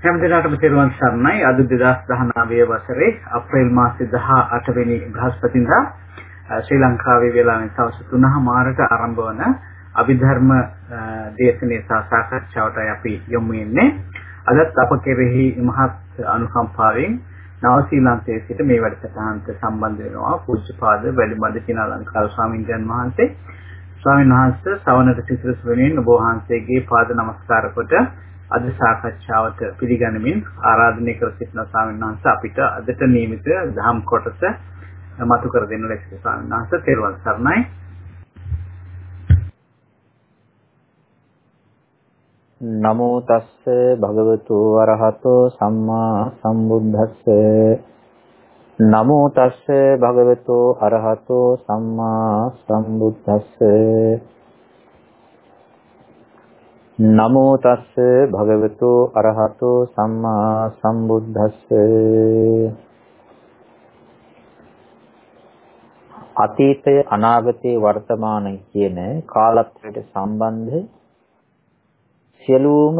හැම දිනකටම තෙරුවන් සරණයි. අද 2019 වසරේ අප්‍රේල් මාසයේ 18 වෙනි බ්‍රහස්පතින්දා ශ්‍රී ලංකාවේ වේලාවෙන් සවස් 3:00 මාරට ආරම්භ වන අභිධර්ම දේශනේ සහ සාකච්ඡාවට අපි යොමු වෙන්නේ. අදත් අප කෙරෙහි මහත් අනුකම්පාවෙන් නව ශ්‍රීලංකාවේ සිට මේ වැඩසටහනට සම්බන්ධ වෙනවා පූජ්‍යපාද වැලිමඩ චිනාලංකාර ස්වාමීන් වහන්සේ. ස්වාමීන් වහන්සේ සවනට සිසිලස වෙනින් ඔබ වහන්සේගේ පාද නමස්කාර කොට අද සාකච්ඡාවට පිළිගනිමින් ආරාධනය කර සිටින ස්වාමීන් වහන්සේ අපිට අදට නියමිත දහම් කොටස මතු කර දෙන්න ලැබි ස්වාමීන් වහන්සේ. තෙරුවන් සරණයි. නමෝ තස්ස භගවතු වරහතෝ සම්මා සම්බුද්දස්ස. නමෝ තස්ස භගවතු අරහතෝ සම්මා සම්බුද්දස්ස. නමෝ තස්ස භගවතු අරහතෝ සම්මා සම්බුද්දස්ස. අතීතය අනාගතය වර්තමානය කියන කාලත්වයට සම්බන්ධ සියලුම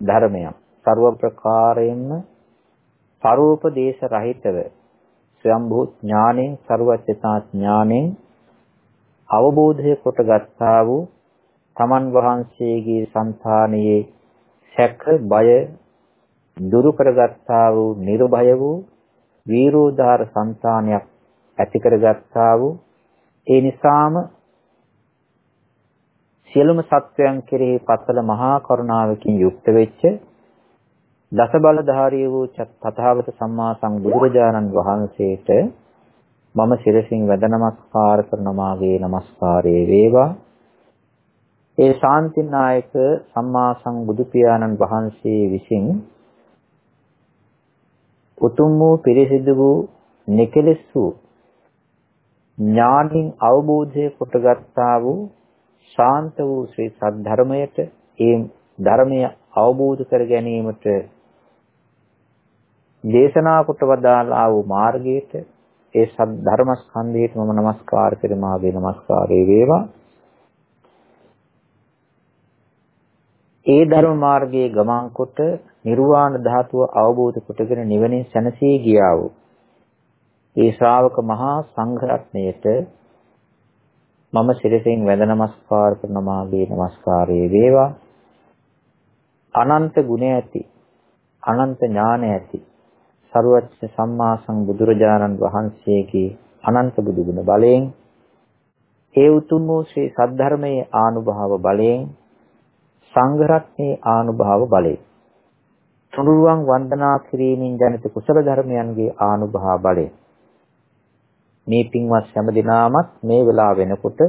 ධර්මයන් ਸਰව ප්‍රකාරයෙන්ම පරෝපදේශ රහිතව ස්වයම්භූ ඥානෙන් ਸਰවචේතා ඥානෙන් අවබෝධය කොටගත්තා වූ තමන් වහන්සේගේ సంతානයේ සැක බය දුරු කරගත්තා වූ නිර්භය වූ වීරෝදාර సంతානයක් ඇති කරගත්තා වූ ඒ නිසාම සියලුම සත්වයන් කෙරෙහි පතල මහා කරුණාවකින් යුක්ත වෙච්ච දස බලධාරී වූ තථාගත සම්මා සම්බුදුරජාණන් වහන්සේට මම සිරසින් වැඳ නමස්කාර කරන මාගේ নমස්කාරයේ වේවා. ඒ ශාන්තිනායක සම්මා සම්බුදු පියාණන් වහන්සේ විසින් උතුම් වූ පිරිසිදු වූ නිකලස් වූ ඥානින් අවබෝධය කොටගත්තා වූ ශාන්ත වූ ශ්‍රී සද්ධර්මයට ඒ ධර්මය අවබෝධ කර ගැනීමට දේශනා කොට වදාළා වූ මාර්ගයට ඒ සත් ධර්මස්කන්ධයට මම নমස්කාර කරමි ආගේ নমස්කාරය වේවා. ඒ ධර්ම මාර්ගයේ ගමන් කොට නිර්වාණ ධාතුව අවබෝධ කොටගෙන නිවනින් සැනසී ගියා වූ ඒ ශ්‍රාවක මහා සංඝ රත්නයට මම සිරසින් වැඳ නමස්කාර කරන මාගේ නමස්කාරයේ වේවා. අනන්ත ගුණ ඇති අනන්ත ඥාන ඇති සරුවච්ච සම්මා සම්බුදුරජාණන් වහන්සේගේ අනන්ත බුදු ගුණ බලයෙන් ඒ උතුම් වූ ශ්‍රී සද්ධර්මයේ ආනුභාව බලයෙන් සංඝ රත්නයේ ආනුභාව බලය. තුනුරුවන් වන්දනා කිරීමෙන් ජනිත කුසල ධර්මයන්ගේ ආනුභාව බලය. මේ පින්වත් හැම දිනාමත් මේ වෙලාව වෙනකොට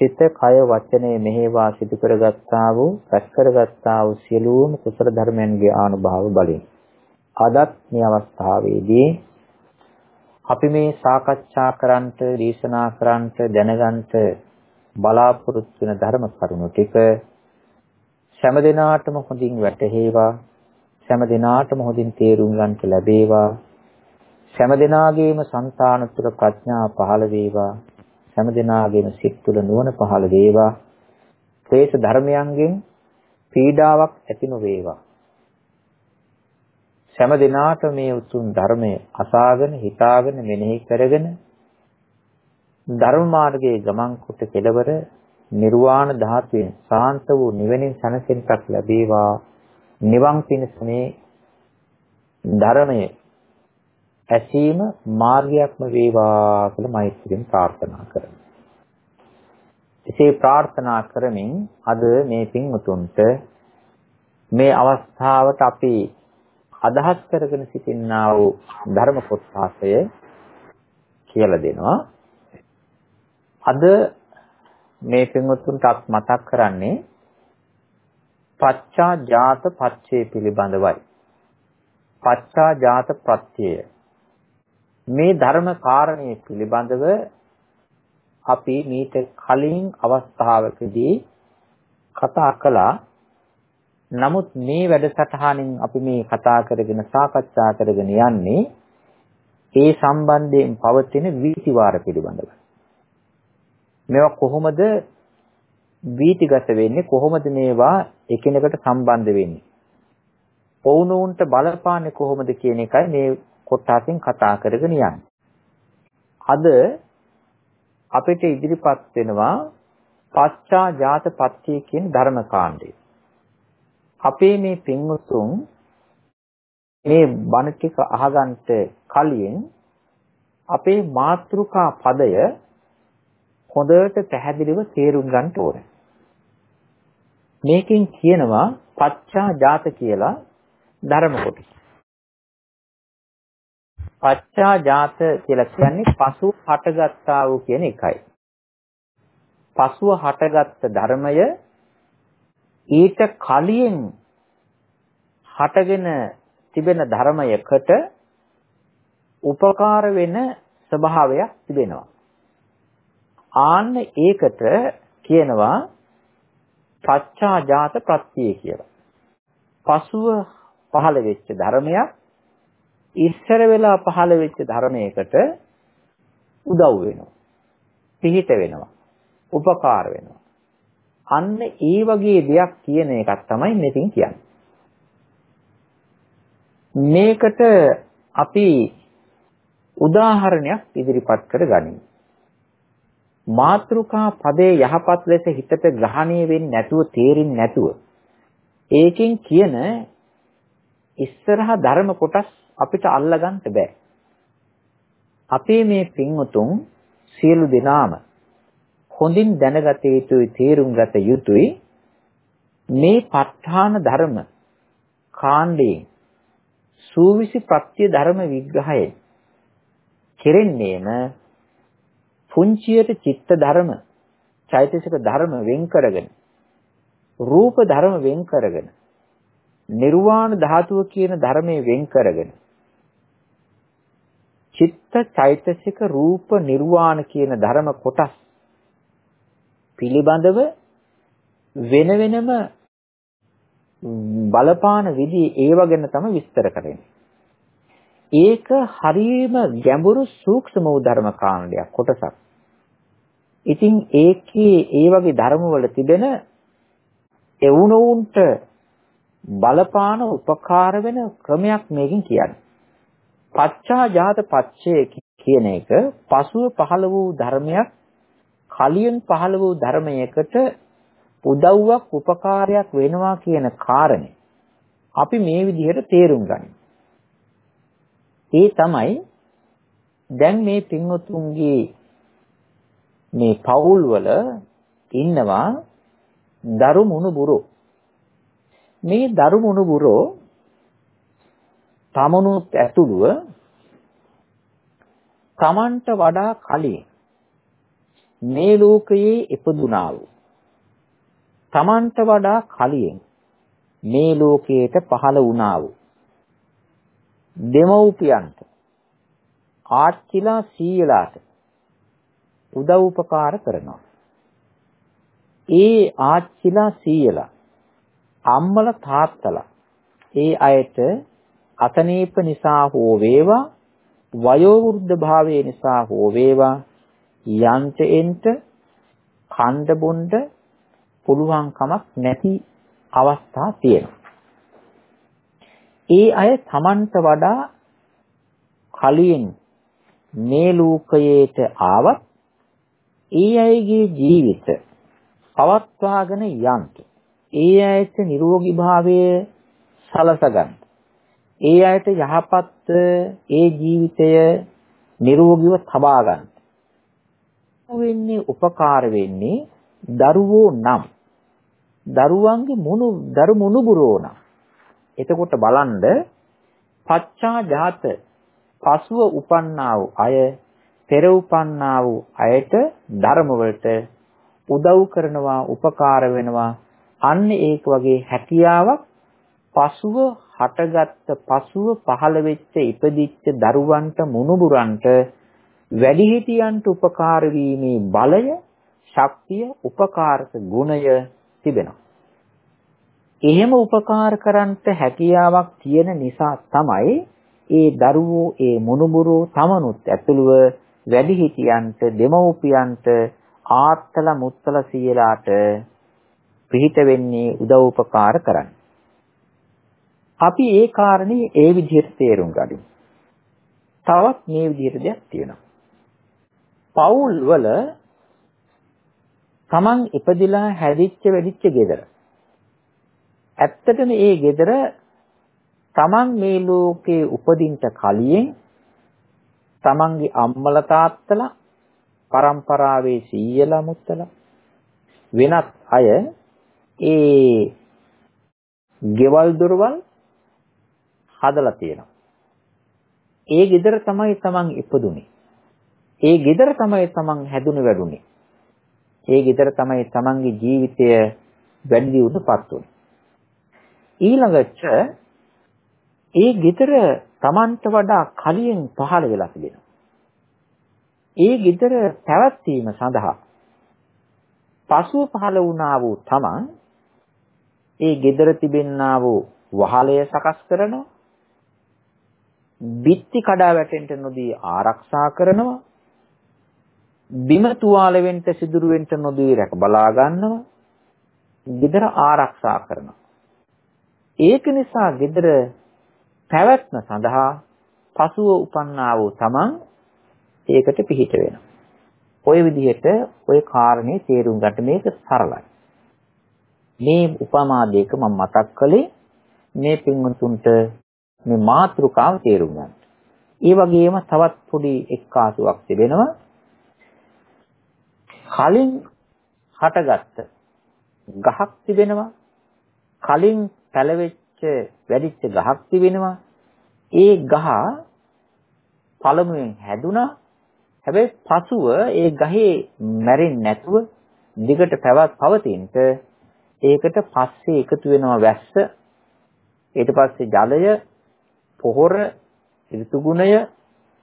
සිත, කය, වචනය මෙහෙවා සිදු කරගත්තා වූ, රැස් කරගත්තා වූ සියලුම කුසල ධර්මයන්ගේ ආනුභාව බලයෙන්. අදත් මේ අවස්ථාවේදී අපි මේ සාකච්ඡා කරන්නට, දේශනා කරන්නට, දැනගන්නට බලාපොරොත්තු වෙන ධර්ම කරුණු ටික සෑම දිනාටම හොඳින් වැටහෙවා. සෑම දිනාටම හොඳින් තේරුම් ගන්නට ලැබේවා. සෑම දිනාගේම సంతාන තුළ ප්‍රඥා පහළ වේවා. සෑම දිනාගේම සිත් තුළ නුවණ පහළ වේවා. ක්ලේශ ධර්මයන්ගෙන් පීඩාවක් ඇති නොවේවා. සෑම දිනාට මේ උතුම් ධර්මය අසාගෙන හිතාගෙන මෙනෙහි කරගෙන ධර්ම මාර්ගයේ ගමන් කොට කෙලවර නිර්වාණ ධාතුවෙන් සාන්ත වූ නිවෙනින් සැනසෙන්නක් ලැබේවා නිවන් පිණිස මේ ධර්මයේ ඇසීම මාර්ගයක්ම වේවා කියලා මෛත්‍රියෙන් ප්‍රාර්ථනා කරමි. එසේ ප්‍රාර්ථනා කරමින් අද මේ පින්වතුන්ට මේ අවස්ථාවට අපි අදහස් කරගෙන සිටිනා වූ ධර්ම කොටසය කියලා දෙනවා. අද මේ පින්වත්තුන්ට මතක් කරන්නේ පච්චා ජාත පච්චේ පිළිබඳවයි. පච්චා ජාත ප්‍රත්‍යය. මේ ධර්ම කාරණේ පිළිබඳව අපි මීට කලින් අවස්ථාවකදී කතා කළා. නමුත් මේ වැඩසටහනින් අපි මේ කතා කරගෙන සාකච්ඡා කරගෙන යන්නේ ඒ සම්බන්ධයෙන් පවතින වීතිවාර පිළිබඳව. මේවා කොහොමද වීතිගත වෙන්නේ කොහොමද මේවා එකිනෙකට සම්බන්ධ වෙන්නේ ඔවුනොවුන්ට බලපාන්නේ කොහොමද කියන එකයි මේ කොටසෙන් කතා කරගෙන යන්නේ. අද අපිට ඉදිරිපත් වෙනවා පච්චා ජාත පත්‍ය කියන ධර්ම කාණ්ඩය. අපේ මේ පින්වතුන් මේ බණ ටික අහගන්න කලින් අපේ මාත්‍රිකා පදය හොඳට පැහැදිලිව තේරුම් ගන්න ඕනේ. මේකෙන් කියනවා පච්චා ජාත කියලා ධර්ම කොටස. පච්චා ජාත කියලා කියන්නේ පසු හටගත්තා වූ කියන එකයි. පසුව හටගත් ධර්මය ඊට කලින් හටගෙන තිබෙන ධර්මයකට උපකාර වෙන ස්වභාවයක් තිබෙනවා. ආන්න ඒකට කියනවා පච්චා ජාත ප්‍රත්‍ය කියලා. පසුව පහළ වෙච්ච ධර්මයක් ඉස්සර වෙලා පහළ වෙච්ච ධර්මයකට උදව් වෙනවා. පිහිට වෙනවා. උපකාර වෙනවා. අන්න ඒ වගේ දෙයක් කියන එකක් තමයි මෙතින් කියන්නේ. මේකට අපි උදාහරණයක් ඉදිරිපත් කරගනිමු. මාත්‍රිකා පදේ යහපත් ලෙස හිතට ග්‍රහණය වෙන්නේ නැතුව තේරෙන්නේ නැතුව ඒකෙන් කියන ඉස්සරහා ධර්ම කොටස් අපිට අල්ලගන්න බෑ. අපේ මේ පින්වතුන් සියලු දෙනාම හොඳින් දැනගත යුතුයි තේරුම් ගත යුතුයි මේ ප ဋ ාණ ධර්ම කාණ්ඩයෙන් සූවිසි ප්‍රත්‍ය ධර්ම විග්‍රහය කෙරෙන්නේම පුංචියට චිත්ත ධර්ම චෛතසික ධර්ම වෙන් කරගෙන රූප ධර්ම වෙන් කරගෙන නිර්වාණ ධාතුව කියන ධර්මයේ වෙන් කරගෙන චිත්ත චෛතසික රූප නිර්වාණ කියන ධර්ම කොටස් පිළිබඳව වෙන වෙනම බලපාන විදි ඒව ගැන තමයි විස්තර කරන්නේ. ඒක හරියම ගැඹුරු සූක්ෂම වූ ධර්ම කාණ්ඩයක් කොටසක්. ඉතින් ඒකේ ඒ වගේ ධර්මවල තිබෙන එවුනොවුන්ට බලපාන උපකාර වෙන ක්‍රමයක් මේකෙන් කියන්නේ. පච්චා ජාත පච්චය කියන එක පසුව පහළ වූ ධර්මයක් කලින් පහළ වූ ධර්මයකට උදව්වක් උපකාරයක් වෙනවා කියන කාරණේ අපි මේ විදිහට තේරුම් ගනිමු. ඒ තමයි දැන් මේ පින්වතුන්ගේ මේ පවුල් වල ඉන්නවා දරු මුණුබුරෝ. මේ දරු මුණුබුරෝ තමනුත් ඇතුළුව තමන්ට වඩා කලින් මේ ලෝකයේ ඉපදුනා වූ තමන්ට වඩා කලින් මේ ලෝකයට පහළ වුණා වූ දෙමව්පියන්ට ආච්චිලා සීයලාට උදව් උපකාර කරනවා. ඒ ආච්චිලා සීයලා අම්මලා තාත්තලා ඒ අයට අතනීප නිසා හෝ වේවා වයෝ වෘද්ධ භාවයේ නිසා හෝ වේවා යන්ට එන්ට කණ්ඩ බොණ්ඩ පුළුවන් කමක් නැති අවස්ථා තියෙනවා. ඒ අය Tamanට වඩා කලින් මේ ලෝකයට ආවත් ඒ අයගේ ජීවිත පවත්වාගෙන යන්න. ඒ අයට නිරෝගී භාවය සලසගන්න. ඒ අයට යහපත් ඒ ජීවිතය නිරෝගීව තබා ගන්න. වෙන්නේ උපකාර වෙන්නේ දරුවෝ නම් දරුවන්ගේ මුණු දරු මුණුබුරෝ නම් එතකොට බලන්න පච්චා ජාත පසුව උපන්නා වූ අය පෙර උපන්නා වූ අයට ධර්ම වලට උදව් කරනවා උපකාර වෙනවා. අන්න ඒක වගේ හැකියාවක් පසුව හටගත්ත පසුව පහළ වෙච්ච ඉපදිච්ච දරුවන්ට මුණුබුරන්ට වැඩිහිටියන්ට උපකාර වීමේ බලය ශක්තිය උපකාරක ගුණය තිබෙනවා. එහෙම උපකාර කරන්නට හැකියාවක් තියෙන නිසා තමයි ඒ දරුවෝ ඒ මුණුබුරෝ තමනුත් ඇතුළුව වැඩිහිටියන්ට දෙමව්පියන්ට ආත්තල මුත්තල සියලාට පිහිට වෙන්නේ උදව් උපකාර කරන්නේ. අපි ඒ කාරණේ ඒ විදිහට තේරුම් ගනිමු. තවත් මේ විදිහට දෙයක් තියෙනවා. පවුල් වල Taman ඉපදිලා හැදිච්ච වෙදිච්ච ගෙදර. ඇත්තටම ඒ ගෙදර Taman මේ ලෝකේ උපදින්න කලින් Tamanගේ අම්මලා තාත්තලා පරම්පරාවේ සීයලා මුත්තලා වෙනත් අය ඒ ගෙවල් දොරවල් හදලා තියෙනවා. ඒ ගෙදර තමයි Taman ඉපදුනේ. ඒ ගෙදර තමයි Taman හැදුනේ වැඩුනේ. ඒ ගෙදර තමයි Tamanගේ ජීවිතය වැඩි දියුණුපත් උනේ. ඊළඟට ඒ ගෙදර Tamanට වඩා කලින් පහළ වෙලා තිබෙනවා. ඒ ගෙදර පැවැත්වීම සඳහා පසුව පහළ වුණා වූ Taman ඒ ගෙදර තිබෙන්නා වූ වහලය සකස් කරනවා. බිත්ති කඩා වැටෙන්න නොදී ආරක්ෂා කරනවා. බිම තුවාල වෙන්න සිදුරු වෙන්න නොදී රැක බලා ගන්නවා. ගෙදර ආරක්ෂා කරනවා. ඒක නිසා ගෙදර පැවැත්ම සඳහා පසුව උපන්නා වූ තමන් ඒකට පිහිට වෙනවා. ওই විදිහට ওই කාරණේ තේරුම් ගන්න මේක සරලයි. මේ උපමා දෙක මම මතක් කළේ මේ පින්වතුන්ට මේ මාතෘකාව තේරුම් ගන්න. ඒ වගේම තවත් පොඩි එක්කාසුවක් තිබෙනවා. කලින් හටගත්ත ගහක් තිබෙනවා. කලින් පැලවෙච්ච වැඩිච්ච ගහක් තිබෙනවා. ඒ ගහ පළමුවෙන් හැදුනා. හැබැයි පසුව ඒ ගහේ මැරෙන්නේ නැතුව දිගට පැවත් පවතිනට ඒකට පස්සේ එකතු වෙනවා වැස්ස ඊට පස්සේ ජලය පොහොර ඍතු ගුණය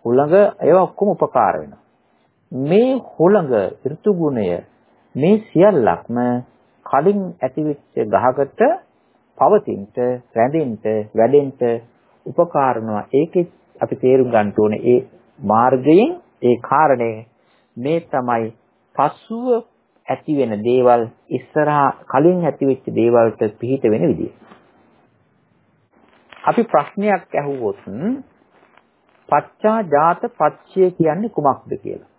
හුළඟ ඒවා ඔක්කොම උපකාර වෙනවා මේ හුළඟ ඍතු ගුණය මේ සියල්ලක්ම කලින් ඇතිවෙච්ච ගහකට පවතිනට රැඳෙන්න වැඩෙන්න උපකාරනවා ඒකෙත් අපි තේරුම් ගන්න ඕනේ ඒ මාර්ගයෙන් ඒ කාරණේ මේ තමයි පසුව ඇති වෙන දේවල් ඉස්සරහා කලින් ඇති වෙච්ච දේවල්ට පිහිට වෙන විදිය. අපි ප්‍රශ්නයක් ඇහුවොත් පච්චා ජාත පච්චය කියන්නේ කුමක්ද කියලා.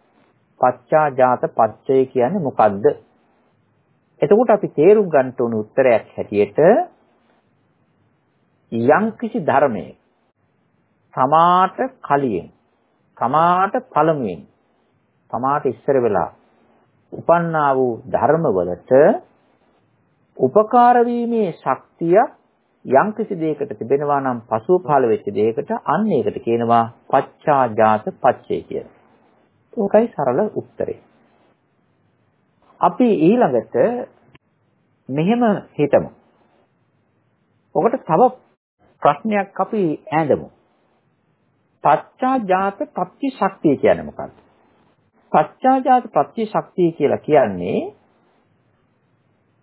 පච්චා ජාත පච්චය කියන්නේ මොකද්ද? එතකොට අපි තේරුම් ගන්න ඕන උත්තරයක් හැටියට යම්කිසි ධර්මයක සමාට කලියෙන් සමාට පළමුවෙන් සමාට ඉස්සර වෙලා උපන්නා වූ ධර්මවලට උපකාර වීමේ ශක්තිය යම්කිසි දෙයකට තිබෙනවා නම් පසුව පහළ වෙච්ච දෙයකට අන්න ඒකට කියනවා පච්චාජාත පච්චේ කියලා. ඒකයි සරල උත්තරේ. අපි ඊළඟට මෙහෙම හිතමු. ඔකට තව ප්‍රශ්නයක් අපි ඈඳමු. පච්චාජාත පත්‍ය ශක්තිය කියන්නේ මොකක්ද? පච්චාජාත පත්‍ය ශක්තිය කියලා කියන්නේ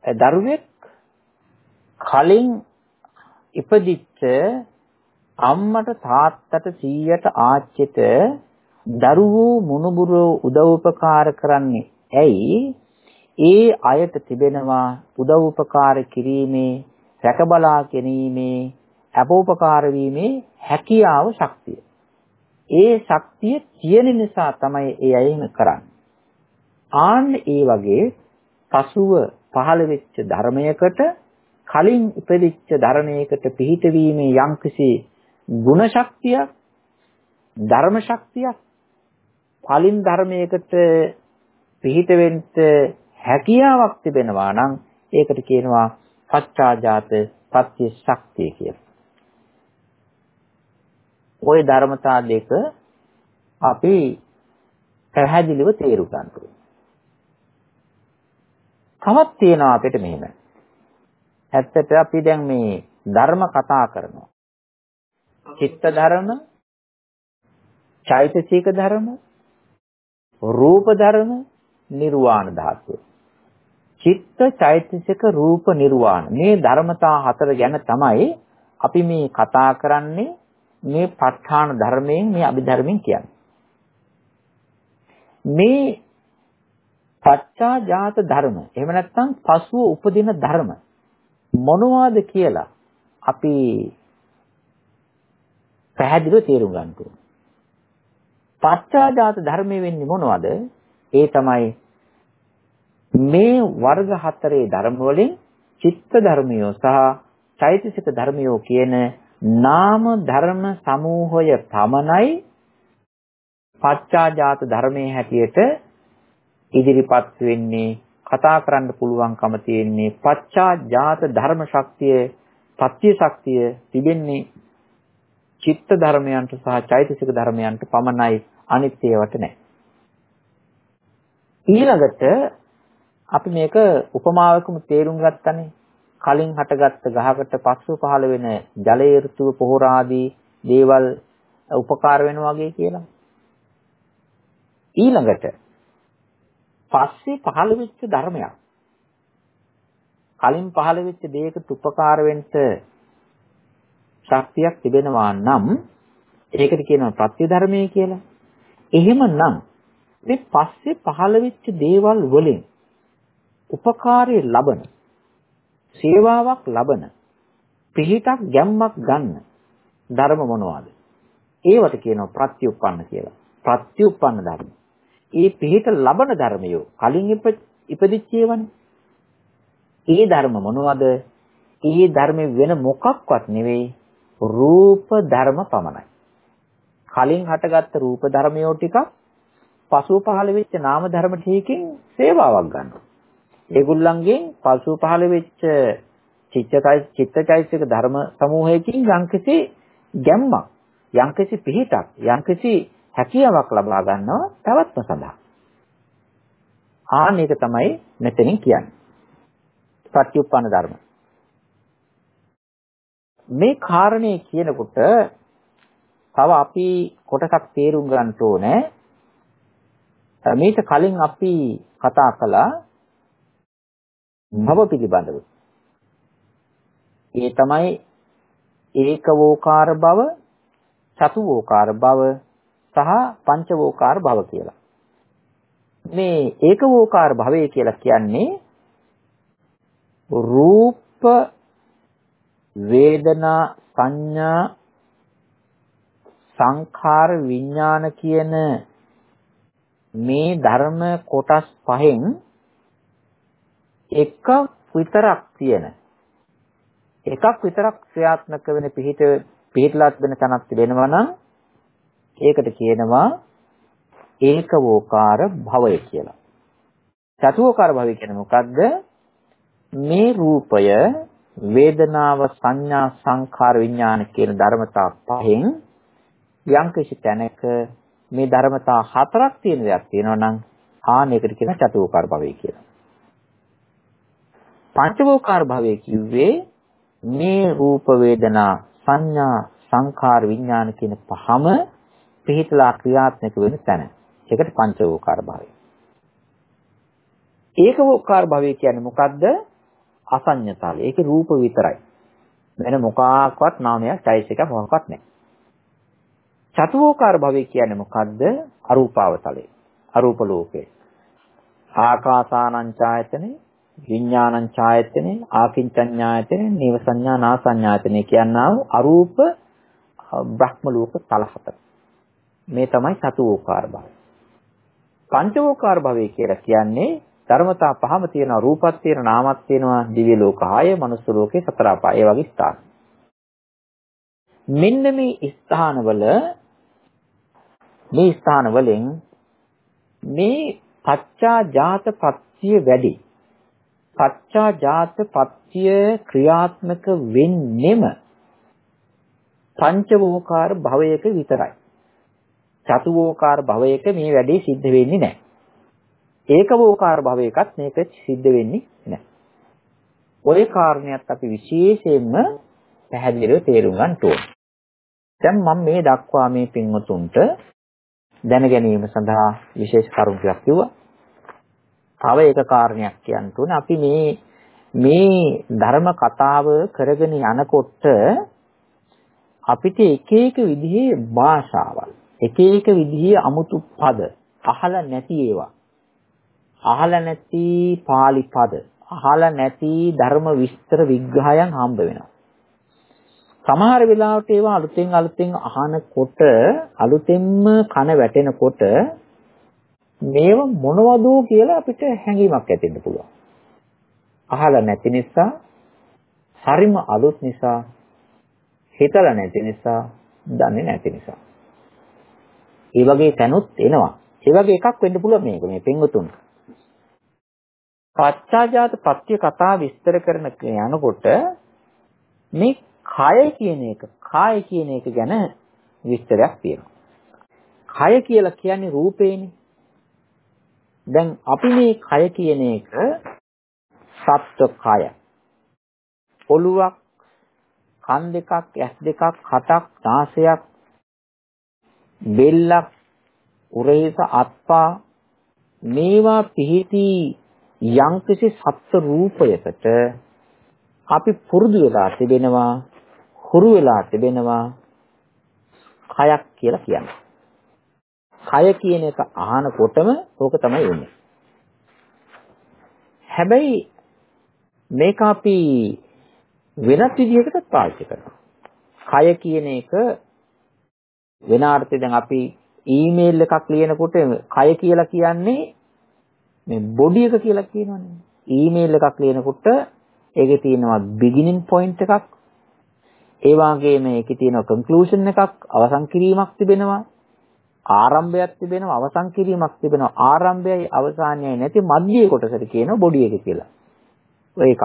දරුවෙක් කලින් ඉපදිච්ච අම්මට තාත්තට සීයට ආච්චිට දරුවෝ මුණුබුරෝ උදව් උපකාර කරන්නේ ඇයි ඒ අයට තිබෙනවා උදව් උපකාර කිරීමේ රැකබලා ගැනීමේ අපෝපකාර වීමේ හැකියාව ශක්තිය. ඒ ශක්තිය තියෙන නිසා තමයි ඒ අය එහෙම කරන්නේ. ආන්න ඒ වගේ පසුව පහළ වෙච්ච ධර්මයකට කලින් ඉපදිච්ච ධර්මයකට පිහිටවීමේ යම්කිසි ගුණ ශක්තියක් ධර්ම ශක්තියක් කලින් ධර්මයකට පිහිට වෙන්න හැකියාවක් තිබෙනවා නම් ඒකට කියනවා පච්චාජාත පත්‍ය ශක්තිය කියලා. ওই ධර්මතා දෙක අපි පැහැදිලිව තේරු ගන්න ඕනේ. තවත් තියෙනවා අපිට මෙහෙම. ඇත්තට අපි දැන් මේ ධර්ම කතා කරනවා. චිත්ත ධර්ම, චෛතසික ධර්ම, රූප ධර්ම, නිර්වාණ ධාතුව. චිත්ත, චෛතසික, රූප, නිර්වාණ මේ ධර්මතා හතර ගැන තමයි අපි මේ කතා කරන්නේ මේ ප ဋ ාණ ධර්මයෙන් මේ අභිධර්මයෙන් කියන්නේ. මේ පච්චාජාත ධර්ම එහෙම නැත්නම් පසුව උපදින ධර්ම මොනවාද කියලා අපි පැහැදිලිව තේරුම් ගන්න ඕනේ. පච්චාජාත ධර්මයේ වෙන්නේ මොනවද? ඒ තමයි මේ වර්ග හතරේ ධර්ම වලින් චිත්ත ධර්මියෝ සහ චෛතසික ධර්මියෝ කියන නාම ධර්ම සමූහය පමණයි පච්චාජාත ධර්මයේ හැටියට ඉදිරිපත් වෙන්නේ කතා කරන්න පුළුවන්කම තියෙන්නේ පච්චාජාත ධර්ම ශක්තිය පත්‍ය ශක්තිය තිබෙන්නේ චිත්ත ධර්මයන්ට සහ චෛතසික ධර්මයන්ට පමණයි අනිත් ඒවාට නැහැ. ඊළඟට අපි මේක උපමාවකම තේරුම් ගත්තනේ. කලින් හටගත්ත ගහකට පස්සු පහළ වෙන ජලයේ ඍතුව පොහොර ආදී දේවල් උපකාර වෙනවා වගේ කියලා. ඊළඟට පස්සේ පහළ වෙච්ච ධර්මයක්. කලින් පහළ වෙච්ච දෙයකට උපකාර වෙන්න ශක්තියක් තිබෙනවා නම් ඒකට කියනවා ප්‍රත්‍ය ධර්මයේ කියලා. එහෙමනම් මේ පස්සේ පහළ වෙච්ච දේවල් වලින් උපකාරය ලබන සේවාවක් ලබන පිහිටක් ගැම්මක් ගන්න ධර්ම මොනවාද? ඒවට කියනවා ප්‍රත්‍යুৎপন্ন කියලා. ප්‍රත්‍යুৎপন্ন ධර්ම. ඒ පිහිට ලබන ධර්මයෝ කලින් ඉපදිච්ච ඒවනේ. ඒ ධර්ම මොනවද? ඒ ධර්ම වෙන මොකක්වත් නෙවෙයි රූප ධර්ම පමණයි. කලින් හටගත්ත රූප ධර්මයෝ ටික පසුව පහළ වෙච්ච නාම ධර්ම ටිකකින් සේවාවක් ගන්නවා. ඒගොල්ලන්ගෙන් පසු පහළ වෙච්ච චිත්තයි චිත්තචෛතසික ධර්ම සමූහයකින් යම්කිසි ගැම්මක් යම්කිසි පිහිටක් යම්කිසි හැකියාවක් ලබා ගන්නවා පැවැත්ම සඳහා. ආන්න ඒක තමයි මෙතනින් කියන්නේ. පටිඋප්පන්න ධර්ම. මේ කාරණේ කියනකොට තව අපි කොටසක් තේරුම් ගන්න ඕනේ. මේක කලින් අපි කතා කළා භව පිළිබඳව. ඒ තමයි ඒකවෝකාර භව, චතුවෝකාර භව සහ පංචවෝකාර භව කියලා. මේ ඒකවෝකාර භවය කියලා කියන්නේ රූප වේදනා සංඥා සංඛාර විඥාන කියන මේ ධර්ම කොටස් පහෙන් එකක් විතරක් තියෙන එකක් විතරක් ක්‍රියාත්මක වෙන පිහිට පිහිටලා තිබෙන තැනක් තිබෙනවා නම් ඒකට කියනවා ඒකවෝකාර භවය කියලා. චතුෝකාර භවය කියන්නේ මොකද්ද? මේ රූපය වේදනාව සංඥා සංඛාර විඥාන කියන ධර්මතා පහෙන් යම්කිසි තැනක මේ ධර්මතා හතරක් තියෙන දෙයක් තියෙනවා නම් ආනයකට කියන චතුෝකාර භවය කියලා. පංචවෝකාර භවය කිව්වේ මේ රූප වේදනා සංඥා සංඛාර විඥාන කියන පහම පිහිටලා ක්‍රියාත්මක වෙන තැන. ඒකට පංචවෝකාර භවය. ඒකවෝකාර භවය කියන්නේ මොකද්ද? අසඤ්ඤතාවය. ඒකේ රූප විතරයි. වෙන මොකක්වත් නාමයක්, චෛසිකක් මොකක්වත් නැහැ. චතුෝකාර භවය කියන්නේ මොකද්ද? අරූපාවතලේ. අරූප ලෝකේ. ආකාසානං ඡායතනේ, විඥානං ඡායතනේ, ආකින්චඤ්ඤායතනේ, නීව සංඥා නාසඤ්ඤායතනේ කියනවා අරූප බ්‍රහ්ම ලෝක තල හතර. මේ තමයි චතුෝකාර භවය. පංචවෝකාර භවය කියලා කියන්නේ ධර්මතා පහම තියෙනවා රූපත් තියෙනවා නාමත් තියෙනවා දිව්‍ය ලෝක 6 මනුස්ස ලෝකේ සතර අපාය ඒ වගේ ස්ථාන. මෙන්න මේ ස්ථානවල මේ ස්ථාන වලින් මේ පච්චා ජාත පත්‍ය වැඩි. පච්චා ජාත පත්‍ය ක්‍රියාත්මක වෙන්නෙම පංචවෝකාර භවයක විතරයි. චතුවෝකාර භවයක මේ වැඩේ සිද්ධ වෙන්නේ නැහැ. ඒකවෝකාර භවයකත් මේක සිද්ධ වෙන්නේ නැහැ. ওই කාරණයක් අපි විශේෂයෙන්ම පැහැදිලිව තේරුම් ගන්න ඕනේ. දැන් මම මේ දක්වා මේ පින්වතුන්ට දැන ගැනීම සඳහා විශේෂ කරුණු ටිකක් කිව්වා. තව එක කාරණයක් කියන්න ඕනේ. අපි මේ මේ ධර්ම කතාව කරගෙන යනකොට අපිට එක එක විදිහේ භාෂාවල් එක එක විදිහේ අමුතු පද අහලා නැති ඒවා අහලා නැති pāli පද අහලා නැති ධර්ම විස්තර විග්‍රහයන් හම්බ වෙනවා සමහර වෙලාවට ඒවා අලුතෙන් අලුතෙන් අහනකොට අලුතෙන්ම කන වැටෙනකොට මේව මොනවද කියලා අපිට හැඟීමක් ඇතිවෙන්න පුළුවන්. අහලා නැති නිසා, හරිම අලුත් නිසා, හිතලා නැති නිසා, දන්නේ නැති නිසා. ඒ වගේ තැනුත් එනවා. ඒ වගේ එකක් වෙන්න පුළුවන් මේක මේ පෙන්වතුන්. පච්චාජාත පත්‍ය කතා විස්තර කරන යනකොට මේ කය කියන එක කාය කියන එක ගැන විස්තරයක් තියෙනවා. කය කියලා කියන්නේ රූපේනේ. දැන් අපි මේ කය කියන එක සත්ව කය. ඔළුවක්, කන් දෙකක්, ඇස් දෙකක්, හතක්, නාසයක්, බෙල්ලක්, උරහිස අත්පා මේවා පිහිටි යම්කිසි සත්ත්ව රූපයකට අපි පුරුදු වෙලා තිබෙනවා හුරු වෙලා තිබෙනවා කයක් කියලා කියන්නේ. කය කියන එක අහනකොටම ඕක තමයි එන්නේ. හැබැයි මේක අපි වෙනත් විදිහකට පාවිච්චි කරනවා. කය කියන එක වෙන අර්ථයෙන් දැන් අපි ඊමේල් එකක් ලියනකොට කය කියලා කියන්නේ මේ බොඩි එක කියලා කියනවනේ. ඊමේල් එකක් ලියනකොට ඒකේ තියෙනවා beginning point එකක්. ඒ වගේම ඒකේ තියෙනවා conclusion එකක්, අවසන් කිරීමක් තිබෙනවා. ආරම්භයක් තිබෙනවා, අවසන් කිරීමක් තිබෙනවා. ආරම්භයයි අවසානයයි නැති මධ්‍ය කොටසට කියනවා බොඩි එක කියලා. ඔය එකක්.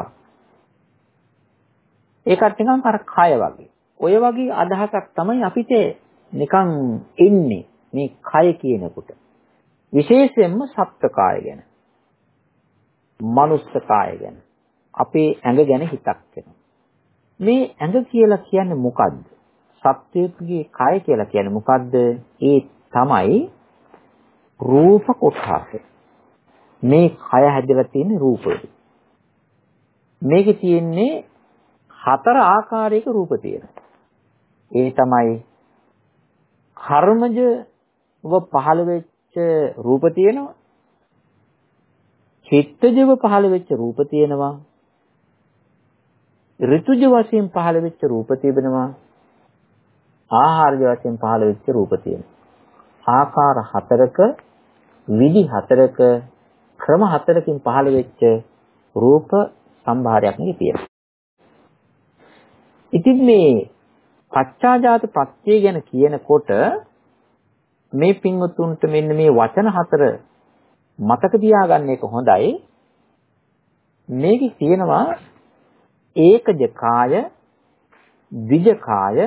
ඒකත් නිකන් අර කය වගේ. ඔය වගේ අදහසක් තමයි අපිට නිකන් එන්නේ මේ කය කියනකොට. විශේෂයෙන්ම සත්ත්ව කාය ගැන. මනුස්ස කාය ගැන. අපේ ඇඟ ගැන හිතක් වෙනවා. මේ ඇඟ කියලා කියන්නේ මොකද්ද? සත්‍යයේ කය කියලා කියන්නේ මොකද්ද? ඒ තමයි රූප කොටස. මේ කය හැදලා තියෙන රූපය. මේකේ තියෙන්නේ හතර ආකාරයක රූප තියෙනවා. ඒ තමයි කර්මජ ඔබ පහළ වෙච්ච රූප තියෙනවා. චිත්තජව පහළ වෙච්ච රූප තියෙනවා. ඍතුජ වශයෙන් පහළ වෙච්ච රූප තිබෙනවා. ආහාරජ වශයෙන් පහළ වෙච්ච රූප තියෙනවා. ආකාර හතරක විදි හතරක ක්‍රම හතරකින් පහළ වෙච්ච රූප සම්භාරයක් නේ තියෙනවා. ඉතින් මේ පච්චාජාත ප්‍රත්‍ය ගැන කියනකොට මේ පින්වතුන්ට මෙන්න මේ වචන හතර මතක තියාගන්න එක හොඳයි. මේකේ තියෙනවා ඒකජ කාය, විජ කාය,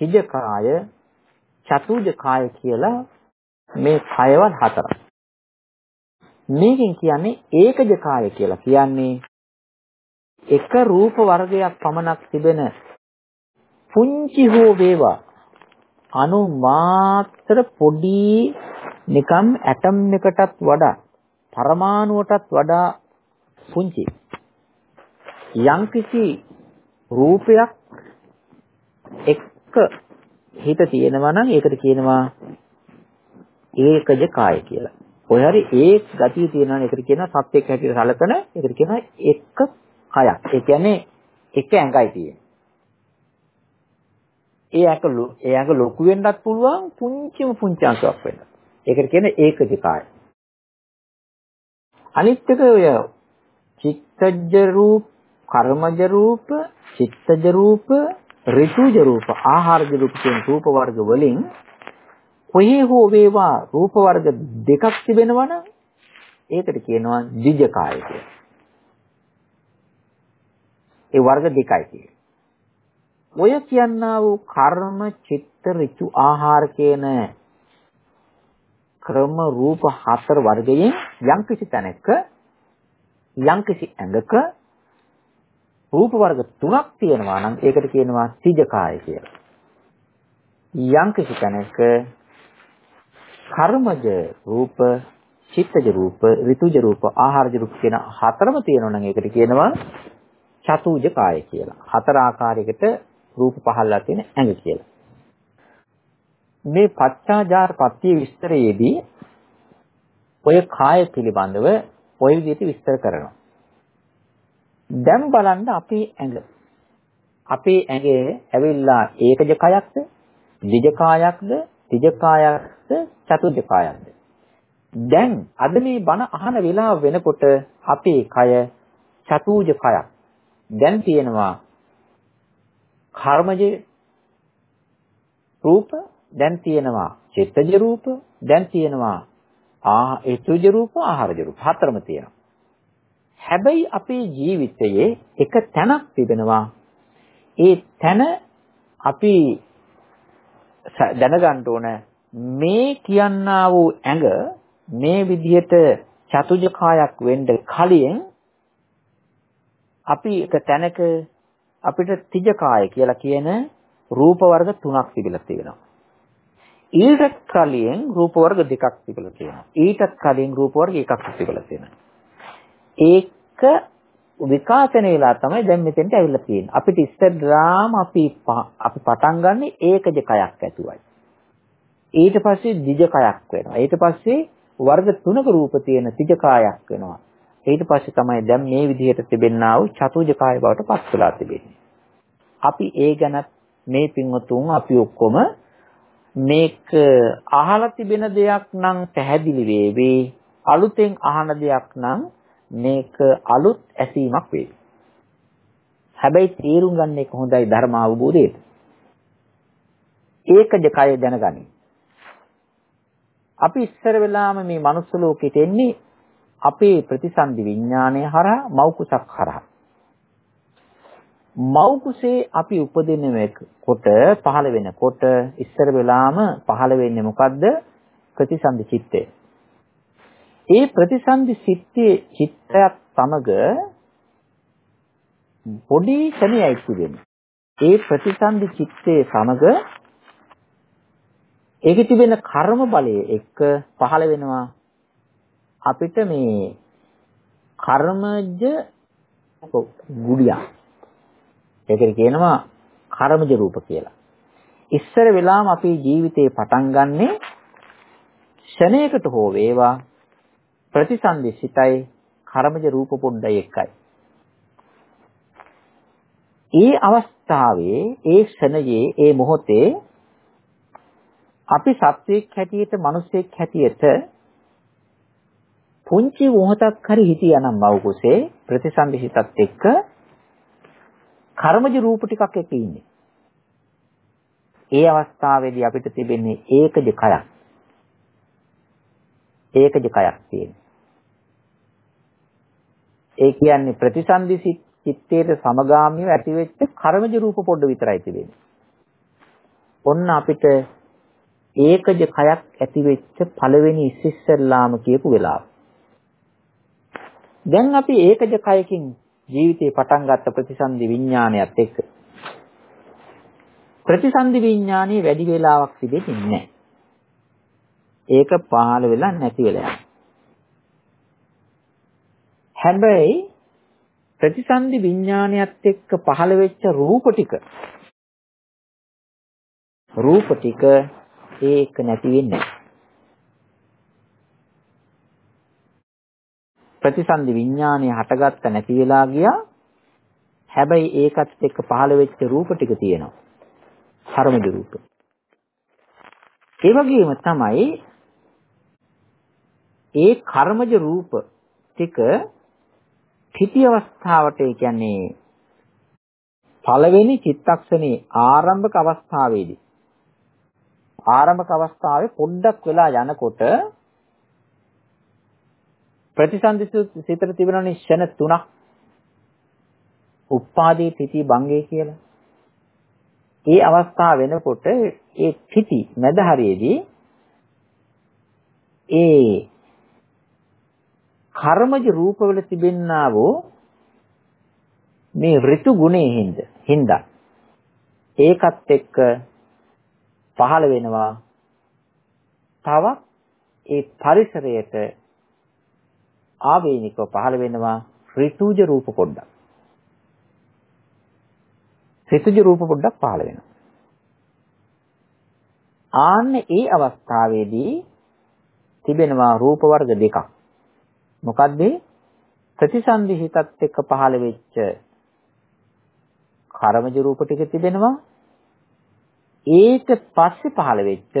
කිජ කාය, චතුජ කාය කියලා මේ කයවල් හතරක්. මේකෙන් කියන්නේ ඒකජ කාය කියලා කියන්නේ එක රූප වර්ගයක් පමණක් තිබෙන පුංචි හෝ වේවා අණු මාත්‍ර පොඩි නිකම් ඇටම් එකටත් වඩා පරමාණුවටත් වඩා පුංචි යම්කිසි රූපයක් එක්ක හිත තියෙනවා නම් ඒකට කියනවා ඒකජ කාය කියලා. ඔය හරි ඒ ගතිය තියෙනවා නම් ඒකට කියනවා සත්‍යයක් හැටියට සැලකන ඒකට කියනවා එක්ක කයක්. ඒ කියන්නේ එක ඇඟයි තියෙන්නේ. ඒ ඇඟ ඒ ඇඟ ලොකු වෙන්නත් පුළුවන් පුංචිම පුංචි අංශයක් වෙන්න. ඒකට කියන්නේ ඒකජ කාය. අනිත් එක ඔය චිත්තජ රූප, කර්මජ රූප, චිත්තජ රූප, ඍතුජ රූප, ආහාරජ රූප කියන රූප වර්ග වලින් කොහේ හෝ වේවා රූප වර්ග දෙකක් තිබෙනවා නම් ඒකට කියනවා ද්විජ කාය කියලා. ඒ වර්ග දෙකයි කියන්නේ. ඔය කියන්නා වූ කර්ම, චිත්ත, ඍතු, ආහාර කියන ක්‍රම රූප හතර වර්ගයෙන් යම්කිසි තැනක යම්කිසි ඇඟක රූප වර්ග තුනක් තියෙනවා නම් ඒකට කියනවා සිජකාය කියලා. යම්කිසි තැනක කර්මජ රූප, චිත්තජ රූප, ඍතුජ රූප, ආහාරජ රූප කියන හතරම තියෙනවා නම් ඒකට කියනවා චතුජ කාය කියලා. හතර ආකාරයකට රූප පහළලා තියෙන ඇඟ කියලා. මේ පච්චාජාර පත්‍ය විස්තරයේදී ඔය කාය පිළිබඳව ඔය විදිහට විස්තර කරනවා. දැන් බලන්න අපේ ඇඟ. අපේ ඇඟේ ඇවිල්ලා ඒකජ කයක්ද, ද්විජ කායක්ද, ත්‍රිජ කායක්ද, චතුර්ජ කායක්ද? දැන් අද මේ බණ අහන වෙලාව වෙනකොට අපේ කය චතුර්ජ කයක්. දැන් තියෙනවා කර්මජ රූප, දැන් තියෙනවා චිත්තජ රූප, දැන් තියෙනවා ආ ඒතුජ රූප, ආහාරජ රූප හතරම තියෙනවා. හැබැයි අපේ ජීවිතයේ එක තැනක් තිබෙනවා. ඒ තැන අපි දැනගන්න ඕන මේ කියන්නා වූ ඇඟ මේ විදිහට චතුජ කායක් වෙන්න කලින් අපි එක තැනක අපිට තිජ කාය කියලා කියන රූප වර්ග තුනක් තිබිලා තියෙනවා. ඊටත් කලින් රූප වර්ග දෙකක් තිබිලා තියෙනවා. ඊටත් කලින් රූප වර්ග එකක් තිබිලා තියෙනවා. ඒක විකාශන වෙලා තමයි දැන් මෙතෙන්ට ඇවිල්ලා තියෙන්නේ. අපිට ඉස්සෙල්ලාම අපි අපි පටන් ගන්න ඒකජ කයක් ඇතුවයි. ඊට පස්සේ දිජ කයක් වෙනවා. ඊට පස්සේ වර්ග තුනක රූප තියෙන තිජ කායක් වෙනවා. ඊට පස්සේ තමයි දැන් මේ විදිහට තිබෙන්නා වූ චතුජ කාය බවට පත් වෙලා තිබෙන්නේ. අපි ඒ ගැන මේ පින්වතුන් අපි ඔක්කොම මේක අහලා තිබෙන දෙයක් නම් පැහැදිලි වේවි. අලුතෙන් අහන දෙයක් නම් මේක අලුත් ඇසීමක් වේවි. හැබැයි තේරුම් ගන්න එක හොඳයි ධර්ම අවබෝධයට. ඒකජ කය දැනගනි. අපි ඉස්සර වෙලාම මේ මනුස්ස ලෝකෙට එන්නේ අපේ ප්‍රතිසන්දි විඥානය හරහා මෞකුසක් හරහා. මෞකුසේ අපි උපදින කොට පහළ වෙනකොට ඉස්සර වෙලාම පහළ වෙන්නේ මොකද්ද? ප්‍රතිසන්දි චිත්තය. ඒ ප්‍රතිසන්දි සිත්තේ චිත්තයත් සමග පොඩි ශනියයි තිබෙන්නේ. ඒ ප්‍රතිසන්දි චිත්තේ සමග ඒකේ තිබෙන කර්ම බලය එක්ක පහළ වෙනවා අපිට මේ කර්මජ ගුඩියා. ඒකට කියනවා කර්මජ රූප කියලා. ඉස්සර වෙලාම අපේ ජීවිතේ පටන් ගන්නෙ ෂණයකට හෝ වේවා ප්‍රතිසන්දිසිතයි කර්මජ රූප පොඩ්ඩයි එකයි. ඒ අවස්ථාවේ ඒ ෂණයේ ඒ මොහොතේ අපි සත්වයක් හැටියට මිනිසෙක් හැටියට පුංචි මොහොතක් හරි හිටියානම් මව කුසේ ප්‍රතිසන්දිසිතත් එක්ක කර්මජ රූප ටිකක් එක්ක ඉන්නේ. ඒ අවස්ථාවේදී අපිට තිබෙන්නේ ඒකජ කයක්. ඒකජ කයක් තියෙනවා. ඒ කියන්නේ ප්‍රතිසන්දි චිත්තයට සමගාමීව ඇතිවෙච්ච කර්මජ රූප පොඩ්ඩ විතරයි තිබෙන්නේ. ඔන්න අපිට ඒකජ කයක් ඇතිවෙච්ච පළවෙනි ඉස්සෙල්ලාම කියපු වෙලාව. දැන් අපි ඒකජ කයකින් ජීවිතේ පටන් ගත්ත ප්‍රතිසන්දි විඥානයත් එක්ක ප්‍රතිසන්දි විඥානයේ වැඩි වේලාවක් තිබෙන්නේ නැහැ. ඒක පහළ වෙලා නැති වෙලා යනවා. හැබැයි ප්‍රතිසන්දි විඥානයත් එක්ක පහළ වෙච්ච රූප ටික රූප ටික ඒක නැති වෙන්නේ නැහැ. ප්‍රතිසන්දි විඥානය හටගත්ත නැති වෙලා ගියා. හැබැයි ඒකත් එක්ක පහළ වෙච්ච රූප ටික තියෙනවා. කර්මජ රූප. ඒ වගේම තමයි ඒ කර්මජ රූප ටික පිටි අවස්ථාවට ඒ කියන්නේ පළවෙනි චිත්තක්ෂණේ ආරම්භක අවස්ථාවේදී ආරම්භක අවස්ථාවේ පොඩ්ඩක් වෙලා යනකොට ප්‍රතිසන්දි සිතට තිබෙනනේ ෂණ තුනක්. උප්පාදී තිති භංගේ කියලා. ඒ අවස්ථාව වෙනකොට ඒ තිති මැද හරියේදී ඒ කර්මජ රූපවල තිබෙන්නා වූ මේ ඍතු ගුණේ හින්ද හින්දා ඒකත් එක්ක පහළ වෙනවා තවත් ඒ පරිසරයට ආවේනිකව පහළ වෙනවා ඍතුජ රූප පොඩ්ඩක්. ඍතුජ රූප පොඩ්ඩක් පහළ වෙනවා. ආන්න ඒ අවස්ථාවේදී තිබෙනවා රූප වර්ග දෙකක්. මොකද්ද? ප්‍රතිසන්දි හිතත් එක්ක පහළ වෙච්ච කර්මජ රූප ටික තිබෙනවා. ඒක පස්සේ පහළ වෙච්ච